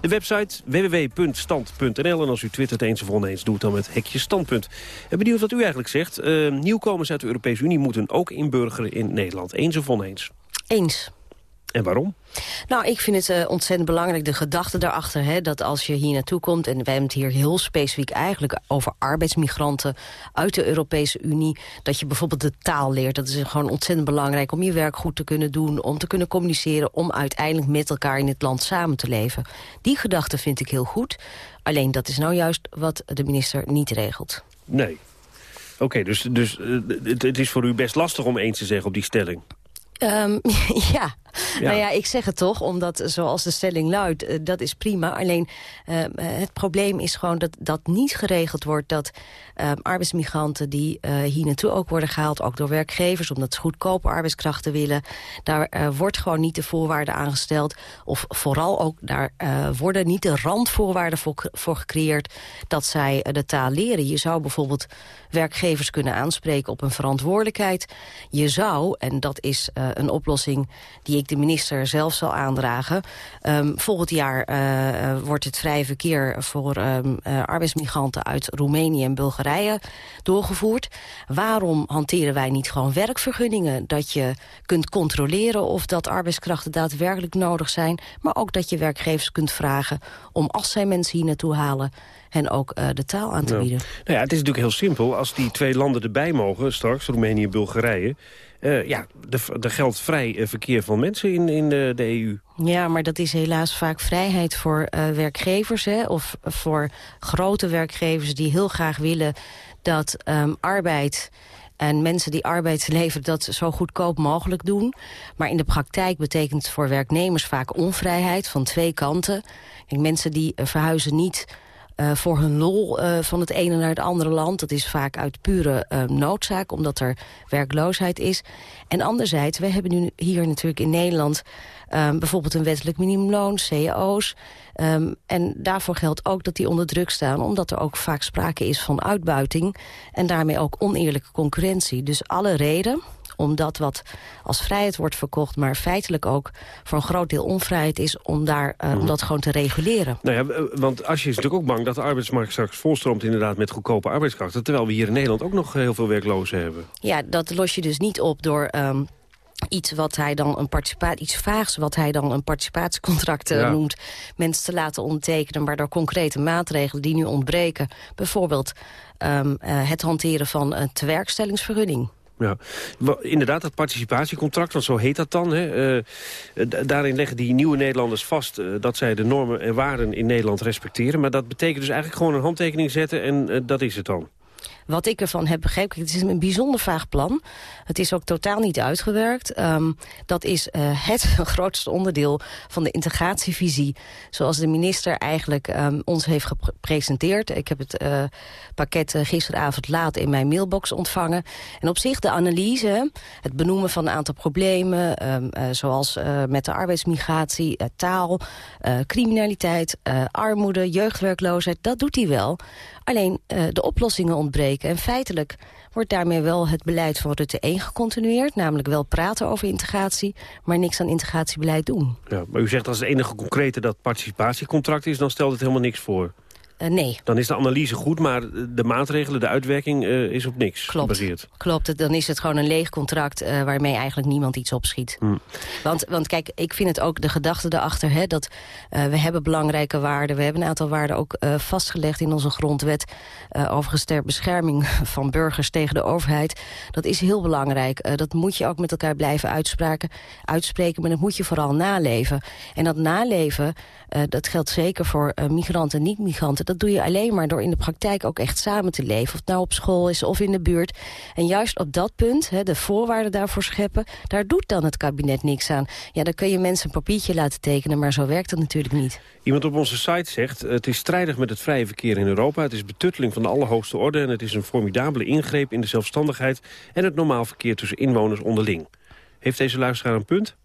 De website www.stand.nl. En als u twittert eens of oneens, doe het dan met hekje standpunt. En benieuwd wat u eigenlijk zegt. Uh, nieuwkomers uit de Europese Unie moeten ook inburgeren in Nederland. Eens of oneens? Eens. En waarom? Nou, ik vind het uh, ontzettend belangrijk, de gedachte daarachter... Hè, dat als je hier naartoe komt, en wij hebben het hier heel specifiek... eigenlijk over arbeidsmigranten uit de Europese Unie... dat je bijvoorbeeld de taal leert. Dat is gewoon ontzettend belangrijk om je werk goed te kunnen doen... om te kunnen communiceren, om uiteindelijk met elkaar in het land samen te leven. Die gedachte vind ik heel goed. Alleen dat is nou juist wat de minister niet regelt. Nee. Oké, okay, dus, dus uh, het, het is voor u best lastig om eens te zeggen op die stelling. Um, [LAUGHS] ja. Nou ja, ik zeg het toch, omdat zoals de stelling luidt, uh, dat is prima. Alleen uh, het probleem is gewoon dat dat niet geregeld wordt... dat arbeidsmigranten die hier naartoe ook worden gehaald... ook door werkgevers, omdat ze goedkope arbeidskrachten willen... daar wordt gewoon niet de voorwaarden aangesteld. Of vooral ook, daar worden niet de randvoorwaarden voor, voor gecreëerd... dat zij de taal leren. Je zou bijvoorbeeld werkgevers kunnen aanspreken op een verantwoordelijkheid. Je zou, en dat is een oplossing die ik de minister zelf zal aandragen. Um, volgend jaar uh, wordt het vrije verkeer voor um, uh, arbeidsmigranten uit Roemenië en Bulgarije doorgevoerd. Waarom hanteren wij niet gewoon werkvergunningen? Dat je kunt controleren of dat arbeidskrachten daadwerkelijk nodig zijn. Maar ook dat je werkgevers kunt vragen om als zij mensen hier naartoe halen hen ook uh, de taal aan te bieden. Nou ja, het is natuurlijk heel simpel. Als die twee landen erbij mogen, straks, Roemenië en Bulgarije... Uh, ja, er geldt vrij uh, verkeer van mensen in, in de, de, EU. Ja, maar dat is helaas vaak vrijheid voor werkgevers... Hè, of voor grote werkgevers die heel graag willen dat um, arbeid en mensen die arbeid leveren dat zo goedkoop mogelijk doen. Maar in de praktijk betekent het voor werknemers vaak onvrijheid van twee kanten. Mensen die verhuizen niet uh, voor hun lol uh, van het ene naar het andere land. Dat is vaak uit pure uh, noodzaak, omdat er werkloosheid is. En anderzijds, we hebben nu hier natuurlijk in Nederland... Um, bijvoorbeeld een wettelijk minimumloon, cao's. Um, en daarvoor geldt ook dat die onder druk staan... omdat er ook vaak sprake is van uitbuiting... en daarmee ook oneerlijke concurrentie. Dus alle reden omdat wat als vrijheid wordt verkocht... maar feitelijk ook voor een groot deel onvrijheid is... om, daar, uh, om dat gewoon te reguleren. Nou ja, want als je is natuurlijk ook bang dat de arbeidsmarkt straks volstroomt... inderdaad met goedkope arbeidskrachten... terwijl we hier in Nederland ook nog heel veel werklozen hebben. Ja, dat los je dus niet op door... Um, iets wat hij dan een participatie, iets vaags wat hij dan een participatiecontract ja. noemt, mensen te laten ondertekenen, maar door concrete maatregelen die nu ontbreken, bijvoorbeeld um, uh, het hanteren van een tewerkstellingsvergunning. Ja, inderdaad, dat participatiecontract, want zo heet dat dan. Hè, uh, daarin leggen die nieuwe Nederlanders vast uh, dat zij de normen en waarden in Nederland respecteren. Maar dat betekent dus eigenlijk gewoon een handtekening zetten en uh, dat is het dan. Wat ik ervan heb begrepen, het is een bijzonder vaag plan. Het is ook totaal niet uitgewerkt. Um, dat is uh, het [LAUGHS] grootste onderdeel van de integratievisie... zoals de minister eigenlijk um, ons heeft gepresenteerd. Ik heb het uh, pakket uh, gisteravond laat in mijn mailbox ontvangen. En op zich de analyse, het benoemen van een aantal problemen... Um, zoals met de arbeidsmigratie, taal, criminaliteit, armoede, jeugdwerkloosheid... dat doet hij wel. Alleen uh, de oplossingen ontbreken. En feitelijk wordt daarmee wel het beleid van Rutte 1 gecontinueerd. Namelijk wel praten over integratie, maar niks aan integratiebeleid doen. Ja, maar u zegt als het enige concrete dat participatiecontract is... dan stelt het helemaal niks voor. Uh, nee. Dan is de analyse goed, maar de maatregelen, de uitwerking uh, is op niks Klopt. gebaseerd. Klopt, dan is het gewoon een leeg contract uh, waarmee eigenlijk niemand iets opschiet. Hmm. Want, want kijk, ik vind het ook de gedachte erachter, hè, dat we hebben belangrijke waarden. We hebben een aantal waarden ook vastgelegd in onze grondwet. overigens ter bescherming [LAUGHS] van burgers tegen de overheid. Dat is heel belangrijk. dat moet je ook met elkaar blijven uitspraken, uitspreken, maar dat moet je vooral naleven. En dat naleven, dat geldt zeker voor migranten en niet-migranten dat doe je alleen maar door in de praktijk ook echt samen te leven. Of het nou op school is of in de buurt. En juist op dat punt, de voorwaarden daarvoor scheppen... daar doet dan het kabinet niks aan. Ja, dan kun je mensen een papiertje laten tekenen... maar zo werkt het natuurlijk niet. Iemand op onze site zegt... het is strijdig met het vrije verkeer in Europa. Het is betutteling van de allerhoogste orde... en het is een formidabele ingreep in de zelfstandigheid... en het normaal verkeer tussen inwoners onderling. Heeft deze luisteraar een punt?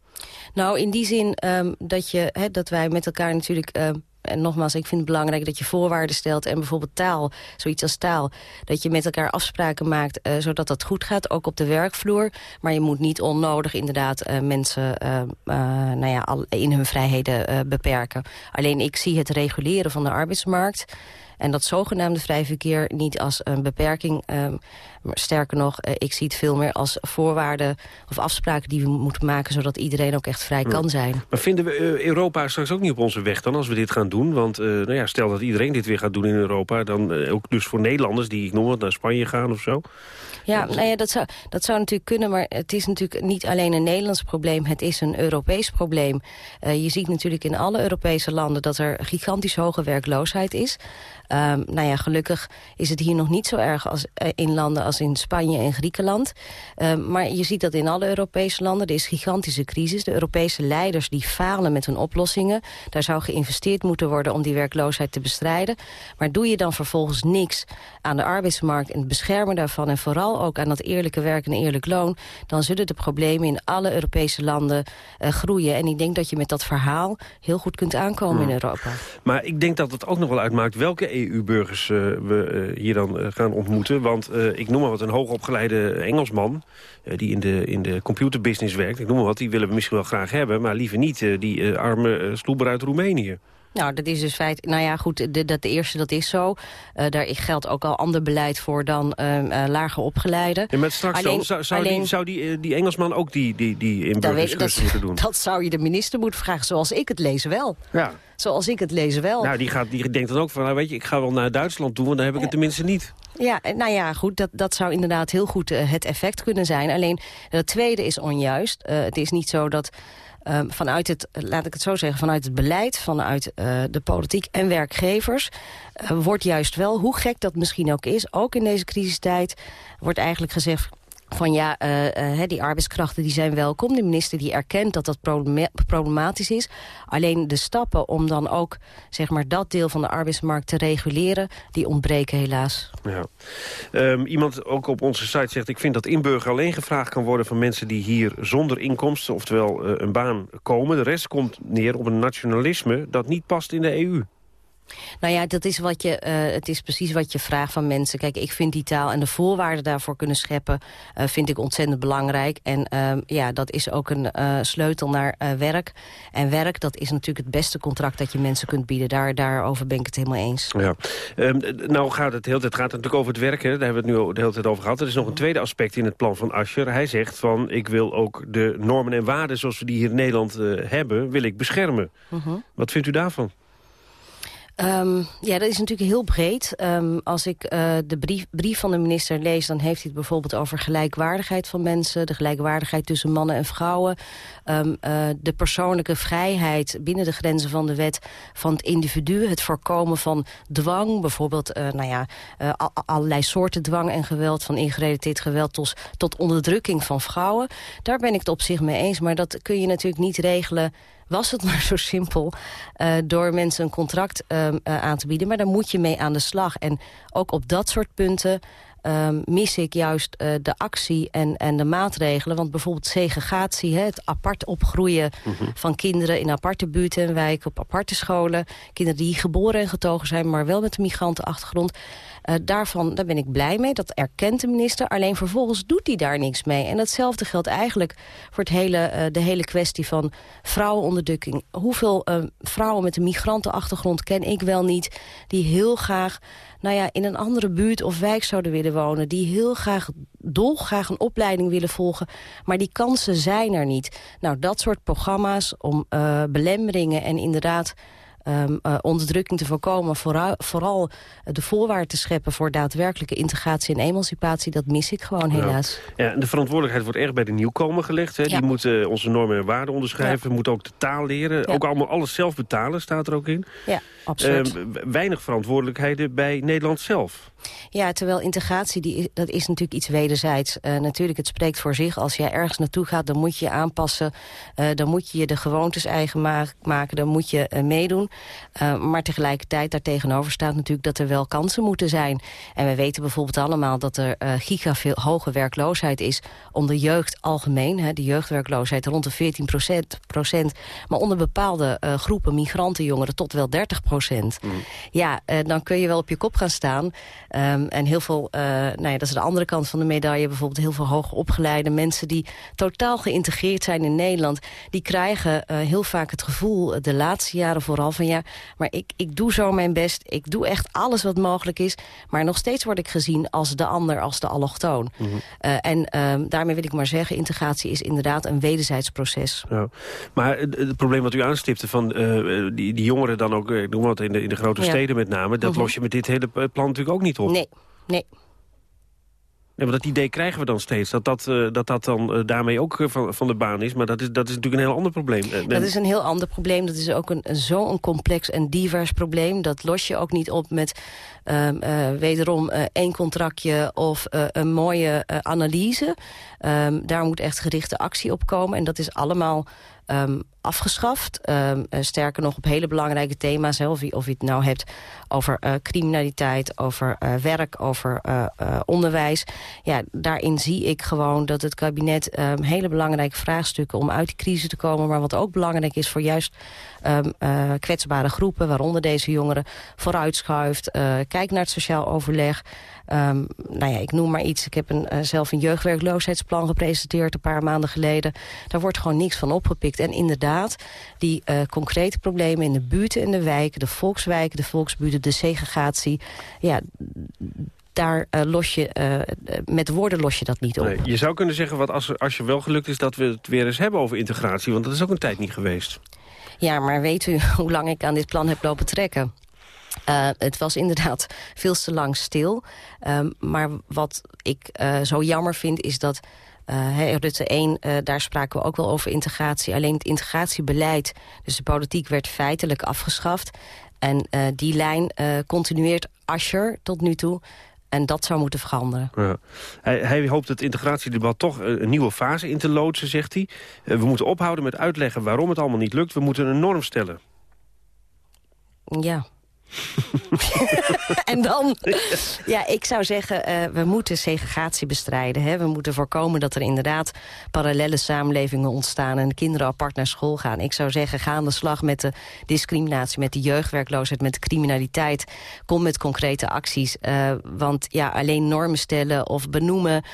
Nou, in die zin um, dat, je, dat wij met elkaar natuurlijk... Uh, en nogmaals, ik vind het belangrijk dat je voorwaarden stelt... en bijvoorbeeld taal, zoiets als taal... dat je met elkaar afspraken maakt, uh, zodat dat goed gaat, ook op de werkvloer. Maar je moet niet onnodig inderdaad uh, mensen uh, nou ja, al in hun vrijheden beperken. Alleen ik zie het reguleren van de arbeidsmarkt... En dat zogenaamde vrij verkeer niet als een beperking. Um, maar sterker nog, uh, ik zie het veel meer als voorwaarden of afspraken die we moeten maken... zodat iedereen ook echt vrij kan zijn. Maar vinden we uh, Europa straks ook niet op onze weg dan als we dit gaan doen? Want uh, nou ja, stel dat iedereen dit weer gaat doen in Europa... dan ook dus voor Nederlanders die, ik noem het, naar Spanje gaan of zo... Ja, nou ja, dat zou, dat zou natuurlijk kunnen, maar het is natuurlijk niet alleen een Nederlands probleem, het is een Europees probleem. Uh, je ziet natuurlijk in alle Europese landen dat er gigantisch hoge werkloosheid is. Um, nou ja, gelukkig is het hier nog niet zo erg als uh, in landen als in Spanje en Griekenland. Um, maar je ziet dat in alle Europese landen, er is gigantische crisis. De Europese leiders die falen met hun oplossingen. Daar zou geïnvesteerd moeten worden om die werkloosheid te bestrijden. Maar doe je dan vervolgens niks aan de arbeidsmarkt en het beschermen daarvan... en vooral ook aan dat eerlijke werk en eerlijk loon... dan zullen de problemen in alle Europese landen uh, groeien. En ik denk dat je met dat verhaal heel goed kunt aankomen hmm. in Europa. Maar ik denk dat het ook nog wel uitmaakt welke EU-burgers we hier dan gaan ontmoeten. Want ik noem maar wat, een hoogopgeleide Engelsman... die in de, in de computerbusiness werkt, ik noem maar wat... die willen we misschien wel graag hebben, maar liever niet die arme sloeber uit Roemenië. Nou, dat is dus feit. Nou ja, goed, de, dat de eerste, dat is zo. Uh, daar geldt ook al ander beleid voor dan uh, uh, lager opgeleide. En met straks alleen, zou, zou, alleen, die, zou die, die Engelsman ook die, die, die moeten doen? Dat zou je de minister moeten vragen, zoals ik het lees wel. Ja. Zoals ik het lees wel. Nou, die, gaat, die denkt dan ook van, nou weet je, ik ga wel naar Duitsland toe, want dan heb ik het tenminste niet. Ja, nou ja, goed, dat, dat zou inderdaad heel goed het effect kunnen zijn. Alleen, het tweede is onjuist. het is niet zo dat... Um, vanuit het, laat ik het zo zeggen, vanuit het beleid, vanuit uh, de politiek en werkgevers... Uh, wordt juist wel, hoe gek dat misschien ook is, ook in deze crisistijd... wordt eigenlijk gezegd, van ja, uh, uh, die arbeidskrachten die zijn welkom. De minister die erkent dat dat problematisch is. Alleen de stappen om dan ook zeg maar, dat deel van de arbeidsmarkt te reguleren... die ontbreken helaas. Ja. Um, iemand ook op onze site zegt... ik vind dat inburger alleen gevraagd kan worden van mensen die hier zonder inkomsten... oftewel uh, een baan komen. De rest komt neer op een nationalisme dat niet past in de EU. Nou ja, dat is wat je, uh, het is precies wat je vraagt van mensen. Kijk, ik vind die taal en de voorwaarden daarvoor kunnen scheppen... Uh, vind ik ontzettend belangrijk. En uh, ja, dat is ook een uh, sleutel naar werk. En werk, dat is natuurlijk het beste contract dat je mensen kunt bieden. Daar, daarover ben ik het helemaal eens. Ja. Um, nou gaat het, heel, het gaat natuurlijk over het werk, hè? daar hebben we het nu de hele tijd over gehad. Er is nog een tweede aspect in het plan van Ascher. Hij zegt van, ik wil ook de normen en waarden zoals we die hier in Nederland hebben... wil ik beschermen. -huh. Wat vindt u daarvan? Um, ja, dat is natuurlijk heel breed. Um, als ik uh, de brief, brief, van de minister lees... dan heeft hij het bijvoorbeeld over gelijkwaardigheid van mensen... de gelijkwaardigheid tussen mannen en vrouwen... Um, uh, de persoonlijke vrijheid binnen de grenzen van de wet van het individu... het voorkomen van dwang, bijvoorbeeld uh, nou ja, allerlei soorten dwang en geweld... van ingerelateerd geweld tot, tot onderdrukking van vrouwen. Daar ben ik het op zich mee eens, maar dat kun je natuurlijk niet regelen was het [LAUGHS] maar zo simpel uh, door mensen een contract uh, uh, aan te bieden. Maar daar moet je mee aan de slag. En ook op dat soort punten um, mis ik juist uh, de actie en, en de maatregelen. Want bijvoorbeeld segregatie, hè, het apart opgroeien mm -hmm. van kinderen... in aparte buurten en wijken, op aparte scholen. Kinderen die geboren en getogen zijn, maar wel met een migrantenachtergrond. Uh, daarvan, daar ben ik blij mee, dat erkent de minister. Alleen vervolgens doet hij daar niks mee. En datzelfde geldt eigenlijk voor het hele, uh, de hele kwestie van vrouwenonderdrukking. Hoeveel uh, vrouwen met een migrantenachtergrond ken ik wel niet... die heel graag nou ja, in een andere buurt of wijk zouden willen wonen... die heel graag, dolgraag een opleiding willen volgen... maar die kansen zijn er niet. Nou, dat soort programma's om uh, belemmeringen en inderdaad um, uh, onderdrukking te voorkomen. Vooral, vooral de voorwaarden te scheppen voor daadwerkelijke integratie en emancipatie. Dat mis ik gewoon helaas. Ja, ja de verantwoordelijkheid wordt erg bij de nieuwkomer gelegd. Hè? Ja. Die moeten onze normen en waarden onderschrijven. Ja. Moeten ook de taal leren. Ook allemaal alles zelf betalen, staat er ook in. Ja, absoluut. Uh, weinig verantwoordelijkheden bij Nederland zelf. Ja, terwijl integratie, die, dat is natuurlijk iets wederzijds. Uh, natuurlijk, het spreekt voor zich. Als jij ergens naartoe gaat, dan moet je je aanpassen. Uh, dan moet je je de gewoontes eigen ma maken. Dan moet je uh, meedoen. maar tegelijkertijd daartegenover staat natuurlijk dat er wel kansen moeten zijn. En we weten bijvoorbeeld allemaal dat er giga veel hoge werkloosheid is... onder jeugd algemeen. Hè, de jeugdwerkloosheid rond de 14 procent. maar onder bepaalde groepen migrantenjongeren tot wel 30 procent. Mm. Ja, dan kun je wel op je kop gaan staan... Um, en heel veel, uh, nou ja, dat is de andere kant van de medaille... bijvoorbeeld heel veel hoogopgeleide mensen die totaal geïntegreerd zijn in Nederland... die krijgen uh, heel vaak het gevoel, de laatste jaren vooral... van ja, maar ik, ik doe zo mijn best, ik doe echt alles wat mogelijk is... maar nog steeds word ik gezien als de ander, als de allochtoon. Mm -hmm. uh, en um, daarmee wil ik maar zeggen, integratie is inderdaad een wederzijds proces. Ja. Maar het, het, probleem wat u aanstipte van die, die jongeren dan ook... ik noem wat in de, in de grote ja. steden met name... dat -hmm. los je met dit hele plan natuurlijk ook niet op. Nee, nee. Nee, maar dat idee krijgen we dan steeds. Dat dat, uh, dat, dat dan uh, daarmee ook uh, van, van de baan is. Maar dat is, dat is natuurlijk een heel ander probleem. Dat is een heel ander probleem. Dat is ook een, zo'n complex en divers probleem. Dat los je ook niet op met um, wederom één contractje of een mooie analyse. Um, daar moet echt gerichte actie op komen. En dat is allemaal ehm, afgeschaft. Ehm, eh, sterker nog op hele belangrijke thema's. of, je, of je het nou hebt over uh, criminaliteit, over uh, werk, over onderwijs. Ja, daarin zie ik gewoon dat het kabinet um, hele belangrijke vraagstukken... om uit die crisis te komen, maar wat ook belangrijk is voor juist um, kwetsbare groepen... waaronder deze jongeren, vooruitschuift. kijk naar het sociaal overleg. Um, nou ja, ik noem maar iets. Ik heb een, uh, zelf een jeugdwerkloosheidsplan gepresenteerd een paar maanden geleden. Daar wordt gewoon niks van opgepikt. En inderdaad, die uh, concrete problemen in de buurten en de wijken... de volkswijken, de volksbuurten, de segregatie... ja, daar uh, los je, uh, met woorden los je dat niet op. Nee, je zou kunnen zeggen, wat als, als je wel gelukt is... dat we het weer eens hebben over integratie, want dat is ook een tijd niet geweest. Ja, maar weet u [LAUGHS] hoe lang ik aan dit plan heb lopen trekken? Uh, het was inderdaad [LAUGHS] veel te lang stil. Um, maar wat ik uh, zo jammer vind is dat... Uh, Rutte 1, daar spraken we ook wel over integratie. Alleen het integratiebeleid, dus de politiek werd feitelijk afgeschaft. En die lijn continueert Ascher tot nu toe. En dat zou moeten veranderen. Ja. Hij, hij, hoopt het integratiedebat toch een nieuwe fase in te loodsen, zegt hij. we moeten ophouden met uitleggen waarom het allemaal niet lukt. We moeten een norm stellen. Ja, [LAUGHS] en dan, ja, ik zou zeggen, uh, we moeten segregatie bestrijden. Hè? We moeten voorkomen dat er inderdaad parallele samenlevingen ontstaan... en kinderen apart naar school gaan. Ik zou zeggen, ga aan de slag met de discriminatie... met de jeugdwerkloosheid, met de criminaliteit. Kom met concrete acties. Uh, want ja, alleen normen stellen of benoemen...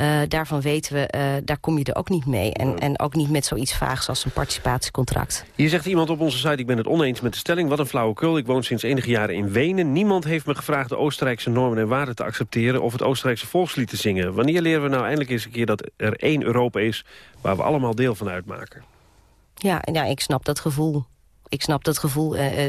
Uh, daarvan weten we, daar kom je er ook niet mee. En, en ook niet met zoiets vaags als een participatiecontract. Hier zegt iemand op onze site, ik ben het oneens met de stelling. Wat een flauwekul, ik woon sinds enige jaren in Wenen. Niemand heeft me gevraagd de Oostenrijkse normen en waarden te accepteren... of het Oostenrijkse volkslied te zingen. Wanneer leren we nou eindelijk eens een keer dat er één Europa is... waar we allemaal deel van uitmaken? Ja, ja ik snap dat gevoel ik snap dat gevoel. Uh,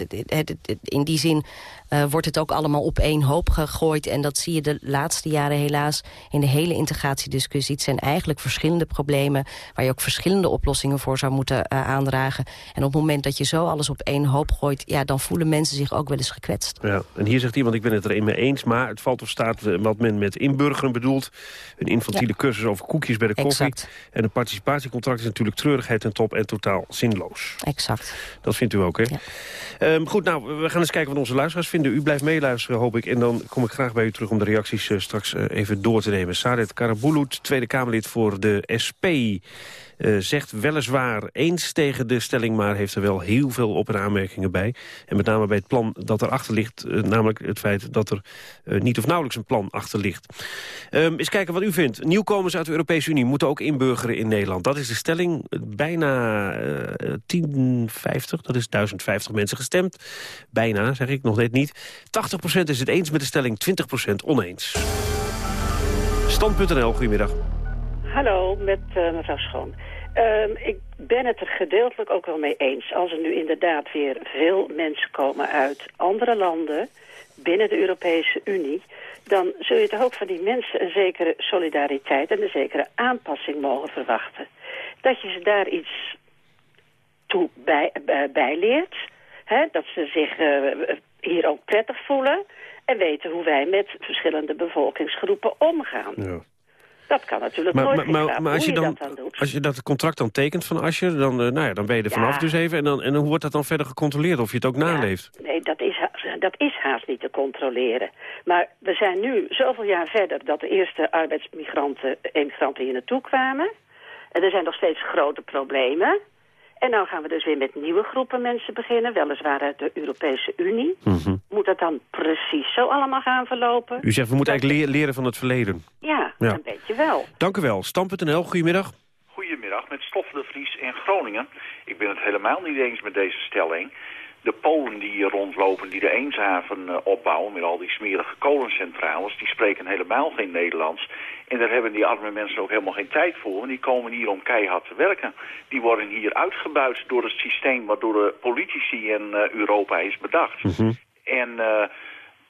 in die zin uh, wordt het ook allemaal op één hoop gegooid. En dat zie je de laatste jaren helaas in de hele integratiediscussie. Het zijn eigenlijk verschillende problemen... waar je ook verschillende oplossingen voor zou moeten aandragen. En op het moment dat je zo alles op één hoop gooit... Ja, dan voelen mensen zich ook wel eens gekwetst. Ja, en hier zegt iemand, ik ben het er mee eens... maar het valt of staat wat men met inburgeren bedoelt. Een infantiele ja. cursus over koekjes bij de koffie. Exact. En een participatiecontract is natuurlijk treurigheid en top... en totaal zinloos. Exact. Dat vindt u ook, hè? Ja. Um, goed, nou, we gaan eens kijken wat onze luisteraars vinden. U blijft meeluisteren, hoop ik. En dan kom ik graag bij u terug om de reacties uh, straks uh, even door te nemen. Sadet Karabulut, Tweede Kamerlid voor de SP. Uh, zegt weliswaar eens tegen de stelling... maar heeft er wel heel veel op- en aanmerkingen bij. En met name bij het plan dat erachter ligt... Uh, namelijk het feit dat er uh, niet of nauwelijks een plan achter ligt. Um, eens kijken wat u vindt. Nieuwkomers uit de Europese Unie moeten ook inburgeren in Nederland. Dat is de stelling. Bijna 1050, dat is 1050 mensen gestemd. Bijna, zeg ik, nog net niet. 80% is het eens met de stelling, 20% oneens. Stand.nl, goedemiddag. Hallo, met mevrouw Schoon. Uh, ik ben het er gedeeltelijk ook wel mee eens. Als er nu inderdaad weer veel mensen komen uit andere landen binnen de Europese Unie... dan zul je toch ook van die mensen een zekere solidariteit en een zekere aanpassing mogen verwachten. Dat je ze daar iets toe bij, bij, bij leert. Hè? Dat ze zich uh, hier ook prettig voelen en weten hoe wij met verschillende bevolkingsgroepen omgaan. Ja. Dat kan natuurlijk maar, nooit maar, maar, maar als je, dan, doet. Als je dat contract dan tekent van Asje, dan, uh, nou ja, dan ben je er vanaf ja. dus even. En, dan, en hoe wordt dat dan verder gecontroleerd, of je het ook ja, naleeft? Nee, dat is, dat is haast niet te controleren. Maar we zijn nu zoveel jaar verder dat de eerste arbeidsmigranten emigranten hier naartoe kwamen. En er zijn nog steeds grote problemen. En nou gaan we dus weer met nieuwe groepen mensen beginnen, weliswaar uit de Europese Unie. Mm -hmm. Moet dat dan precies zo allemaal gaan verlopen? U zegt, we moeten eigenlijk leren van het verleden. Ja, ja. een beetje wel. Dank u wel. Stam.nl, goedemiddag. Goedemiddag, met Stof de Vries in Groningen. Ik ben het helemaal niet eens met deze stelling. De Polen die hier rondlopen, die de Eenshaven uh, opbouwen met al die smerige kolencentrales, die spreken helemaal geen Nederlands. En daar hebben die arme mensen ook helemaal geen tijd voor. Want die komen hier om keihard te werken. Die worden hier uitgebuit door het systeem waardoor de politici en uh, Europa is bedacht. Mm -hmm. En uh,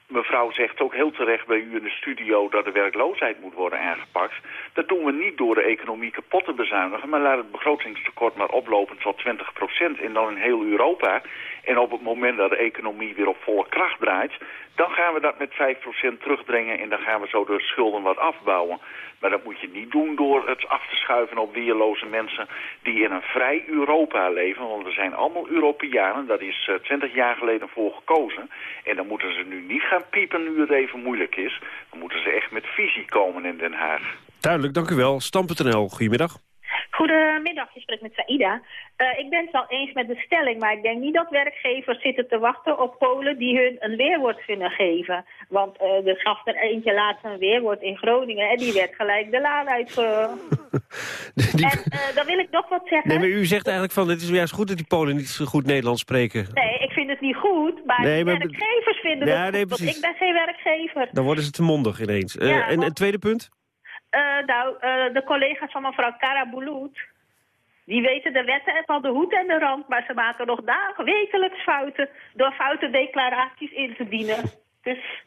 mevrouw zegt ook heel terecht bij u in de studio dat de werkloosheid moet worden aangepakt. Dat doen we niet door de economie kapot te bezuinigen, maar laat het begrotingstekort maar oplopen tot 20% en dan in heel Europa. En op het moment dat de economie weer op volle kracht draait, dan gaan we dat met 5% terugbrengen en dan gaan we zo de schulden wat afbouwen. Maar dat moet je niet doen door het af te schuiven op weerloze mensen die in een vrij Europa leven. Want we zijn allemaal Europeanen, dat is uh, 20 jaar geleden voor gekozen. En dan moeten ze nu niet gaan piepen nu het even moeilijk is. Dan moeten ze echt met visie komen in Den Haag. Duidelijk, dank u wel. Stam.nl, goedemiddag. Goedemiddag, je spreekt met Saida. Uh, ik ben het wel eens met de stelling, maar ik denk niet dat werkgevers zitten te wachten op Polen die hun een weerwoord kunnen geven. Want uh, er gaf er eentje laatst een weerwoord in Groningen en die werd gelijk de laan uit. [LAUGHS] die... En uh, dan wil ik nog wat zeggen. Nee, maar u zegt eigenlijk van het is juist goed dat die Polen niet zo goed Nederlands spreken. Nee, ik vind het niet goed, maar, nee, maar... werkgevers vinden ja, het nee, goed, ik ben geen werkgever. Dan worden ze te mondig ineens. Ja, en het tweede punt? Uh, nou, uh, de collega's van mevrouw Karabulut, die weten de wetten van de hoed en de rand, maar ze maken nog dagen, wekelijks fouten door foute declaraties in te dienen. Dus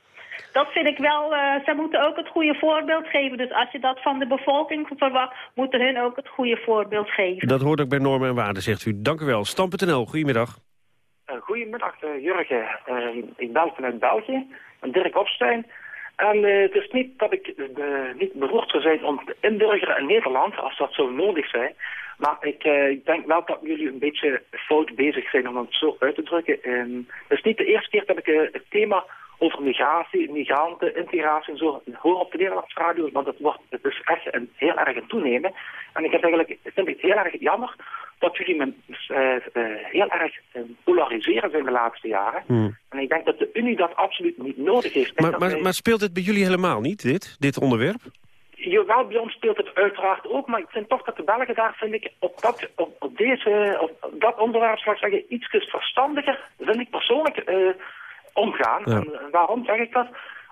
dat vind ik wel, uh, ze moeten ook het goede voorbeeld geven. Dus als je dat van de bevolking verwacht, moeten hun ook het goede voorbeeld geven. Dat hoort ook bij normen en waarden, zegt u. Dank u wel. Stam.nl, goedemiddag. goedemiddag, Jurgen. ik bel vanuit België. Dirk Hofstein. En uh, het is niet dat ik uh, niet beroerd zou zijn om te inburgeren in Nederland, als dat zo nodig zijn. Maar ik, uh, denk wel dat jullie een beetje fout bezig zijn om het zo uit te drukken. En het is niet de eerste keer dat ik het thema over migratie, migranten, integratie en zo hoor op de Nederlandse radio. Want het, wordt, het is echt een, heel erg een toenemen. En ik heb eigenlijk, vind het heel erg jammer dat jullie me uh, uh, heel erg uh, polariseren zijn de laatste jaren. Hmm. En ik denk dat de Unie dat absoluut niet nodig heeft. Maar, maar, maar, speelt het bij jullie helemaal niet, dit, dit onderwerp? Jawel, bij ons speelt het uiteraard ook, maar ik vind toch dat de Belgen daar, vind ik, op dat, op, op deze, op dat onderwerp, zou ik zeggen, iets verstandiger, vind ik persoonlijk, omgaan. En waarom zeg ik dat?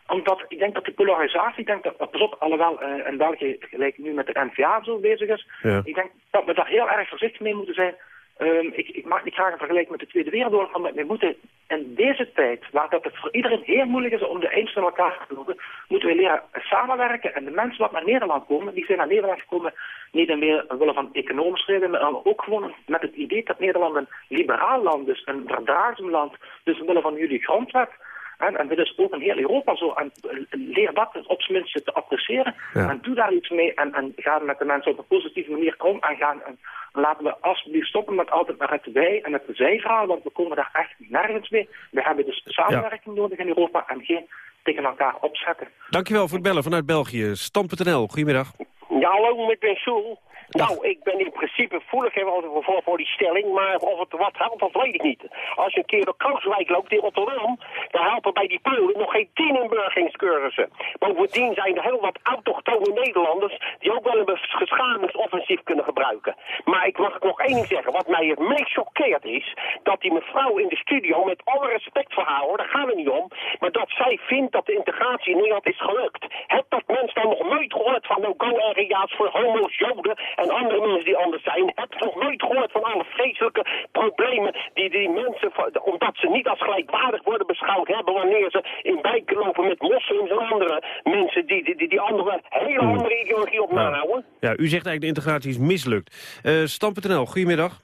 Omdat ik denk dat de polarisatie, ik denk dat, pas op, alhoewel uh, in België gelijk nu met de NVA zo bezig is, ik denk dat we daar heel erg voorzichtig mee moeten zijn. Um, ik, ik maak niet graag een vergelijking met de Tweede Wereldoorlog, maar we moeten in deze tijd, waar dat het voor iedereen heel moeilijk is om de eens van elkaar te lopen, moeten we leren samenwerken. En de mensen die naar Nederland komen, die zijn naar Nederland gekomen niet alleen willen van economische redenen, maar ook gewoon met het idee dat Nederland een liberaal land is, een verdraagzaam land, dus willen van jullie grondwet. En, en dit is ook in heel Europa zo. En leer dat op zijn minst te appreciëren. En doe daar iets mee. En, en ga met de mensen op een positieve manier om en gaan. En laten we alsjeblieft stoppen met altijd naar het wij en het zij gaan. Want we komen daar echt nergens mee. We hebben dus samenwerking nodig in Europa en geen tegen elkaar opzetten. Dankjewel voor het bellen vanuit België. Stam.nl, goedemiddag. Ja, hallo, ik ben Soel. Nou, ik ben in principe voelig voor, voor die stelling, maar of het wat helpt, dat weet ik niet. Als je een keer door Krooswijk loopt in Rotterdam, dan helpen bij die Polen nog geen tien inburgeringscursussen. Bovendien zijn er heel wat autochtone Nederlanders die ook wel een geschamingsoffensief kunnen gebruiken. Maar ik mag nog één ding zeggen, wat mij het meest choqueert is, dat die mevrouw in de studio, met alle respect voor haar hoor, daar gaan we niet om, maar dat zij vindt dat de integratie in Nederland is gelukt. Heb dat mens dan nog nooit gehoord van no-go-area's voor homo's, joden en andere mensen die anders zijn. Heb je nog nooit gehoord van alle vreselijke problemen die die mensen, omdat ze niet als gelijkwaardig worden beschouwd hebben wanneer ze in wijken lopen met moslims en andere mensen die die, die, die andere, hele hmm. andere ideologie op nahouden. Ja, u zegt eigenlijk de integratie is mislukt. Uh, Stam.nl, goedemiddag.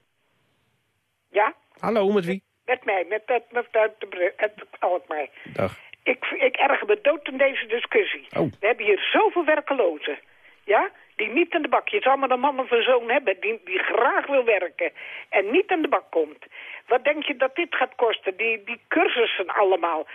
Ja? Hallo, met wie? Met mij, met, met, met, met, met Alkmaar. Dag. Ik, ik erger me dood in deze discussie. Oh. We hebben hier zoveel werkelozen. Ja? Die niet in de bak... Je zal maar een man of een zoon hebben die, die graag wil werken en niet in de bak komt. Wat denk je dat dit gaat kosten? Die, die cursussen allemaal.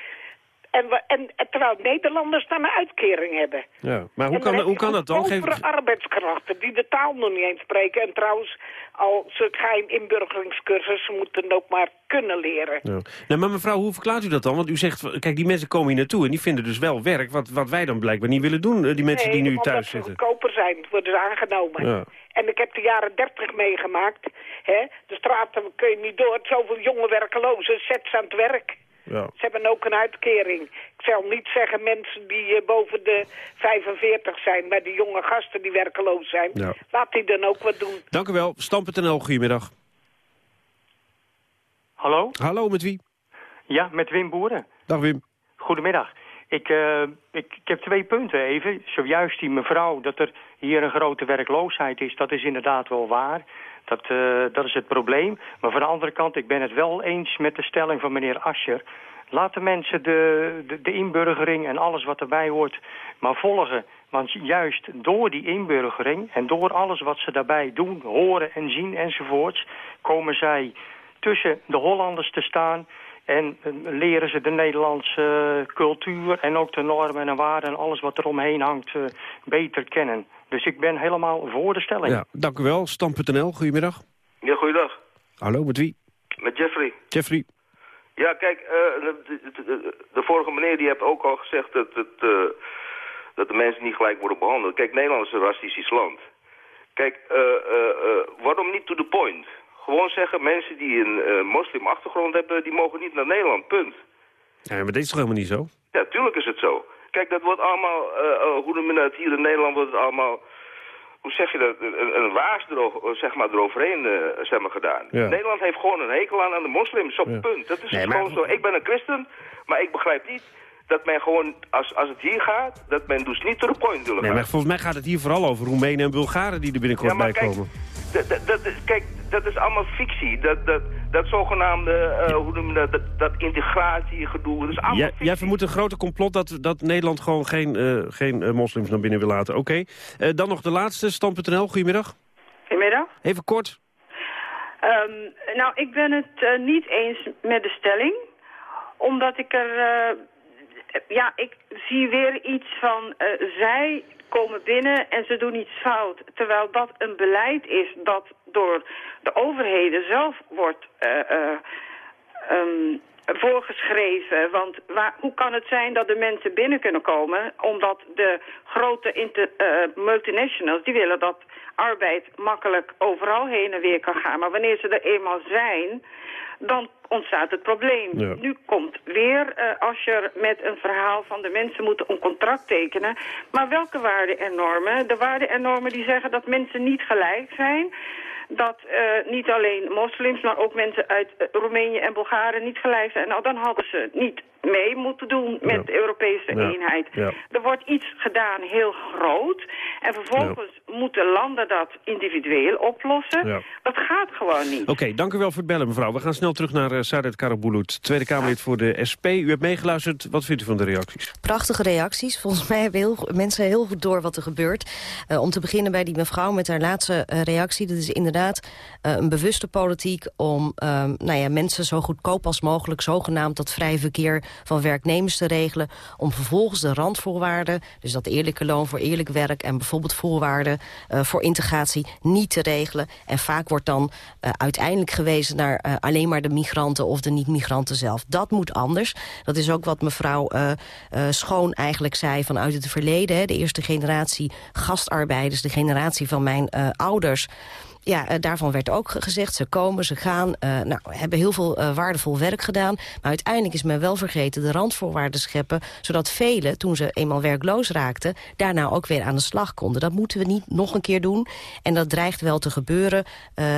En, we, en, terwijl Nederlanders dan een uitkering hebben. Ja, maar hoe, kan, hoe kan dat dan? Geef... arbeidskrachten die de taal nog niet eens spreken. En trouwens, al ze geen inburgeringscursus, moeten ook maar kunnen leren. Ja. Nou, maar mevrouw, hoe verklaart u dat dan? Want u zegt, kijk, die mensen komen hier naartoe en die vinden dus wel werk... wat, wat wij dan blijkbaar niet willen doen, die mensen die nu thuis zitten. Nee, goedkoper zijn, worden ze aangenomen. Ja. En ik heb de jaren dertig meegemaakt. Hè? De straten kun je niet door, zoveel jonge werkelozen, zet ze aan het werk. Ja. Ze hebben ook een uitkering. Ik zal niet zeggen mensen die uh, boven de 45 zijn, maar die jonge gasten die werkeloos zijn. Ja. Laat die dan ook wat doen. Dank u wel. Stam.nl, goedemiddag. Hallo? Hallo, met wie? Ja, met Wim Boeren. Dag Wim. Goedemiddag. Ik, uh, ik, ik, heb twee punten even. Zojuist die mevrouw, dat er hier een grote werkloosheid is, dat is inderdaad wel waar. Dat, uh, dat is het probleem. Maar van de andere kant, ik ben het wel eens met de stelling van meneer Ascher. Laat de mensen de, de, de inburgering en alles wat erbij hoort maar volgen. Want juist door die inburgering en door alles wat ze daarbij doen, horen en zien enzovoorts... komen zij tussen de Hollanders te staan... En eh, leren ze de Nederlandse uh, cultuur en ook de normen en waarden... en alles wat er omheen hangt beter kennen. Dus ik ben helemaal voor de stelling. Ja, dank u wel. Stam.nl, goedemiddag. Ja, goeiedag. Hallo, met wie? Met Jeffrey. Jeffrey. Ja, kijk, de, de, de, vorige meneer die heeft ook al gezegd dat, het, dat de mensen niet gelijk worden behandeld. Kijk, Nederland is een racistisch land. Kijk, waarom niet to the point? Gewoon zeggen, mensen die een uh, moslimachtergrond hebben, die mogen niet naar Nederland, punt. Ja, maar dit is toch helemaal niet zo? Ja, tuurlijk is het zo. Kijk, dat wordt allemaal, uh, hoe noem je dat, hier in Nederland wordt het allemaal, hoe zeg je dat, een, een waas er, zeg maar, eroverheen uh, zeg maar, gedaan. Ja. Nederland heeft gewoon een hekel aan, aan de moslims, op ja. punt. Dat is nee, gewoon maar... zo. Ik ben een christen, maar ik begrijp niet dat men gewoon, als, als het hier gaat, dat men dus niet to the point willen Nee, maar volgens mij gaat het hier vooral over Roemenen en Bulgaren die er binnenkort ja, bij kijk, Dat, dat, kijk, dat is allemaal fictie. Dat, dat, dat zogenaamde, uh, hoe noem je dat, dat, dat integratiegedoe. Dat is allemaal jij, jij vermoedt een grote complot dat, dat Nederland gewoon geen, uh, geen uh, moslims naar binnen wil laten. Oké. Okay. dan nog de laatste, Stam.nl. Goedemiddag. Goedemiddag. Even kort. Um, nou, ik ben het niet eens met de stelling. Omdat ik er... ja, ik zie weer iets van... zij komen binnen en ze doen iets fout. Terwijl dat een beleid is dat door de overheden zelf wordt um, voorgeschreven. Want waar, hoe kan het zijn dat de mensen binnen kunnen komen? Omdat de grote inter, uh, multinationals, die willen dat arbeid makkelijk overal heen en weer kan gaan. Maar wanneer ze er eenmaal zijn, dan ontstaat het probleem. Ja. Nu komt weer uh, Ascher met een verhaal van de mensen moeten een contract tekenen. Maar welke waarden en normen? De waarden en normen die zeggen dat mensen niet gelijk zijn dat uh, niet alleen moslims, maar ook mensen uit uh, Roemenië en Bulgarije niet gelijk zijn. Nou, dan hadden ze niet mee moeten doen met ja. de Europese ja. eenheid. Ja. Er wordt iets gedaan heel groot en vervolgens moeten landen dat individueel oplossen. Dat gaat gewoon niet. Oké, okay, dank u wel voor het bellen, mevrouw. We gaan snel terug naar uh, Saadet Karabulut, Tweede Kamerlid voor de SP. U hebt meegeluisterd. Wat vindt u van de reacties? Prachtige reacties. Volgens mij hebben heel, mensen heel goed door wat er gebeurt. om te beginnen bij die mevrouw met haar laatste reactie. Dat is inderdaad uh, een bewuste politiek om um, nou ja, mensen zo goedkoop als mogelijk... zogenaamd dat vrij verkeer van werknemers te regelen... om vervolgens de randvoorwaarden, dus dat eerlijke loon voor eerlijk werk... en bijvoorbeeld voorwaarden uh, voor integratie niet te regelen. En vaak wordt dan uh, uiteindelijk gewezen naar alleen maar de migranten... of de niet-migranten zelf. Dat moet anders. Dat is ook wat mevrouw Schoon eigenlijk zei vanuit het verleden. Hè. De eerste generatie gastarbeiders, de generatie van mijn ouders ja, uh, daarvan werd ook gezegd, ze komen, ze gaan, uh, nou, hebben heel veel uh, waardevol werk gedaan. Maar uiteindelijk is men wel vergeten de randvoorwaarden scheppen... zodat velen, toen ze eenmaal werkloos raakten... daarna ook weer aan de slag konden. Dat moeten we niet nog een keer doen. En dat dreigt wel te gebeuren.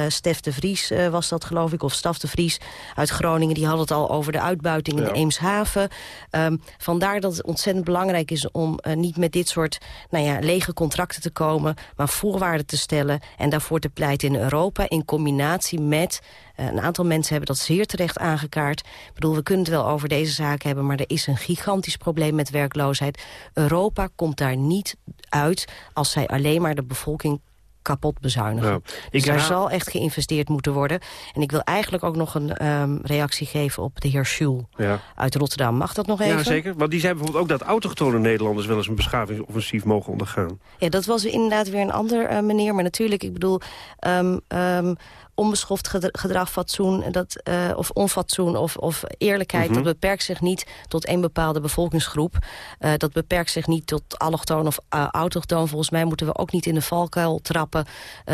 Stef de Vries was dat, geloof ik, of Staf de Vries uit Groningen... die had het al over de uitbuiting in ja. Eemshaven. Um, vandaar dat het ontzettend belangrijk is om niet met dit soort nou ja, lege contracten te komen... maar voorwaarden te stellen en daarvoor te pleiten in Europa... in combinatie met, uh, een aantal mensen hebben dat zeer terecht aangekaart. Ik bedoel, we kunnen het wel over deze zaak hebben... maar er is een gigantisch probleem met werkloosheid. Europa komt daar niet uit als zij alleen maar de bevolking kapot bezuinigen. Ja. Dus er zal echt geïnvesteerd moeten worden. En ik wil eigenlijk ook nog een um, reactie geven op de heer Schul ja. uit Rotterdam. Mag dat nog even? Ja, zeker. Want die zei bijvoorbeeld ook dat autochtone Nederlanders... wel eens een beschavingsoffensief mogen ondergaan. Ja, dat was inderdaad weer een ander uh, meneer. Maar natuurlijk, ik bedoel... Um, um, onbeschoft gedrag, fatsoen dat, uh, of onfatsoen of, of eerlijkheid... Mm -hmm. dat beperkt zich niet tot een bepaalde bevolkingsgroep. Uh, dat beperkt zich niet tot allochtoon of uh, autochtoon. Volgens mij moeten we ook niet in de valkuil trappen...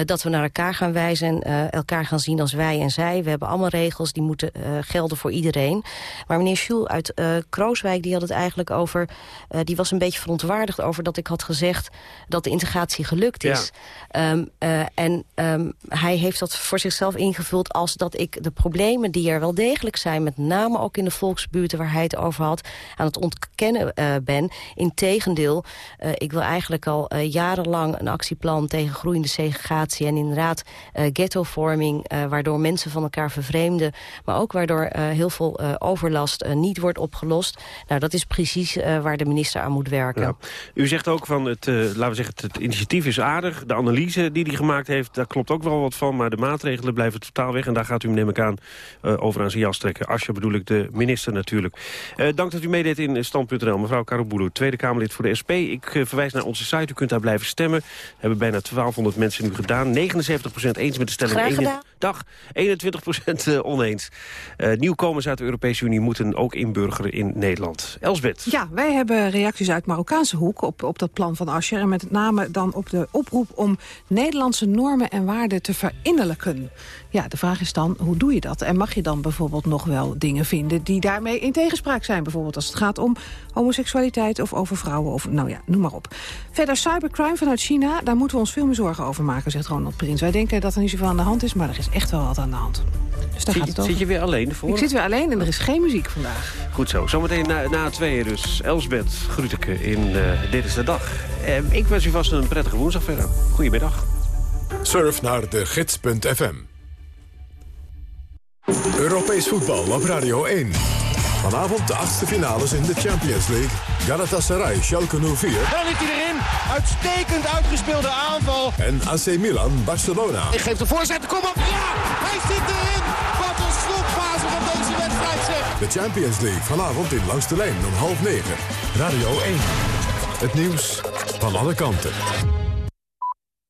dat we naar elkaar gaan wijzen en elkaar gaan zien als wij en zij. We hebben allemaal regels, die moeten gelden voor iedereen. Maar meneer Schul uit Krooswijk die had het eigenlijk over... die was een beetje verontwaardigd over dat ik had gezegd... dat de integratie gelukt is. Ja. Um, en um, hij heeft dat voor zich zichzelf ingevuld als dat ik de problemen die er wel degelijk zijn... met name ook in de volksbuurten waar hij het over had... aan het ontkennen uh, ben. Integendeel, uh, ik wil eigenlijk al uh, jarenlang een actieplan... tegen groeiende segregatie en inderdaad ghettovorming... waardoor mensen van elkaar vervreemden... maar ook waardoor heel veel overlast niet wordt opgelost. Nou, dat is precies waar de minister aan moet werken. U zegt ook van, het, laten we zeggen, het initiatief is aardig. De analyse die hij gemaakt heeft, daar klopt ook wel wat van. Maar de maatregelen blijven totaal weg. En daar gaat u, neem ik aan, over aan zijn jas trekken. Asje bedoel ik de minister natuurlijk. dank dat u meedeed in Stand.nl. Mevrouw Karoboulou, Tweede Kamerlid voor de SP. Ik uh, verwijs naar onze site, u kunt daar blijven stemmen. We hebben bijna 1200 mensen nu gedaan. 79% eens met de stelling. Graag gedaan. Dag, 21% uh, oneens. Uh, nieuwkomers uit de Europese Unie moeten ook inburgeren in Nederland. Elsbeth. Ja, wij hebben reacties uit Marokkaanse hoek op, op dat plan van Asscher. En met name dan op de oproep om Nederlandse normen en waarden te verinnerlijken. Ja, de vraag is dan, hoe doe je dat? En mag je dan bijvoorbeeld nog wel dingen vinden die daarmee in tegenspraak zijn? Bijvoorbeeld als het gaat om homoseksualiteit of over vrouwen of nou ja, noem maar op. Verder cybercrime vanuit China, daar moeten we ons veel meer zorgen over maken, zegt Ronald Prins. Wij denken dat er niet zoveel aan de hand is, maar er is echt wel wat aan de hand. Dus daar zit, gaat het over. zit je weer alleen voor? Ik zit weer alleen en er is geen muziek vandaag. Goed zo. Zometeen na, na tweeën dus. Elsbeth Gruteke in uh, Dit is de Dag. Uh, ik wens u vast een prettige woensdag verder. Goedemiddag. Surf naar de gids.fm. Europees voetbal op Radio 1. Vanavond de achtste finales in de Champions League. Galatasaray, Schalke 04. Dan ligt hij erin. Uitstekend uitgespeelde aanval. En AC Milan, Barcelona. Ik geef de voorzet, kom op. Ja, hij zit erin. Wat een slotfase van deze wedstrijd zeg. De Champions League vanavond in Langs de Lijn om half negen. Radio 1. Het nieuws van alle kanten.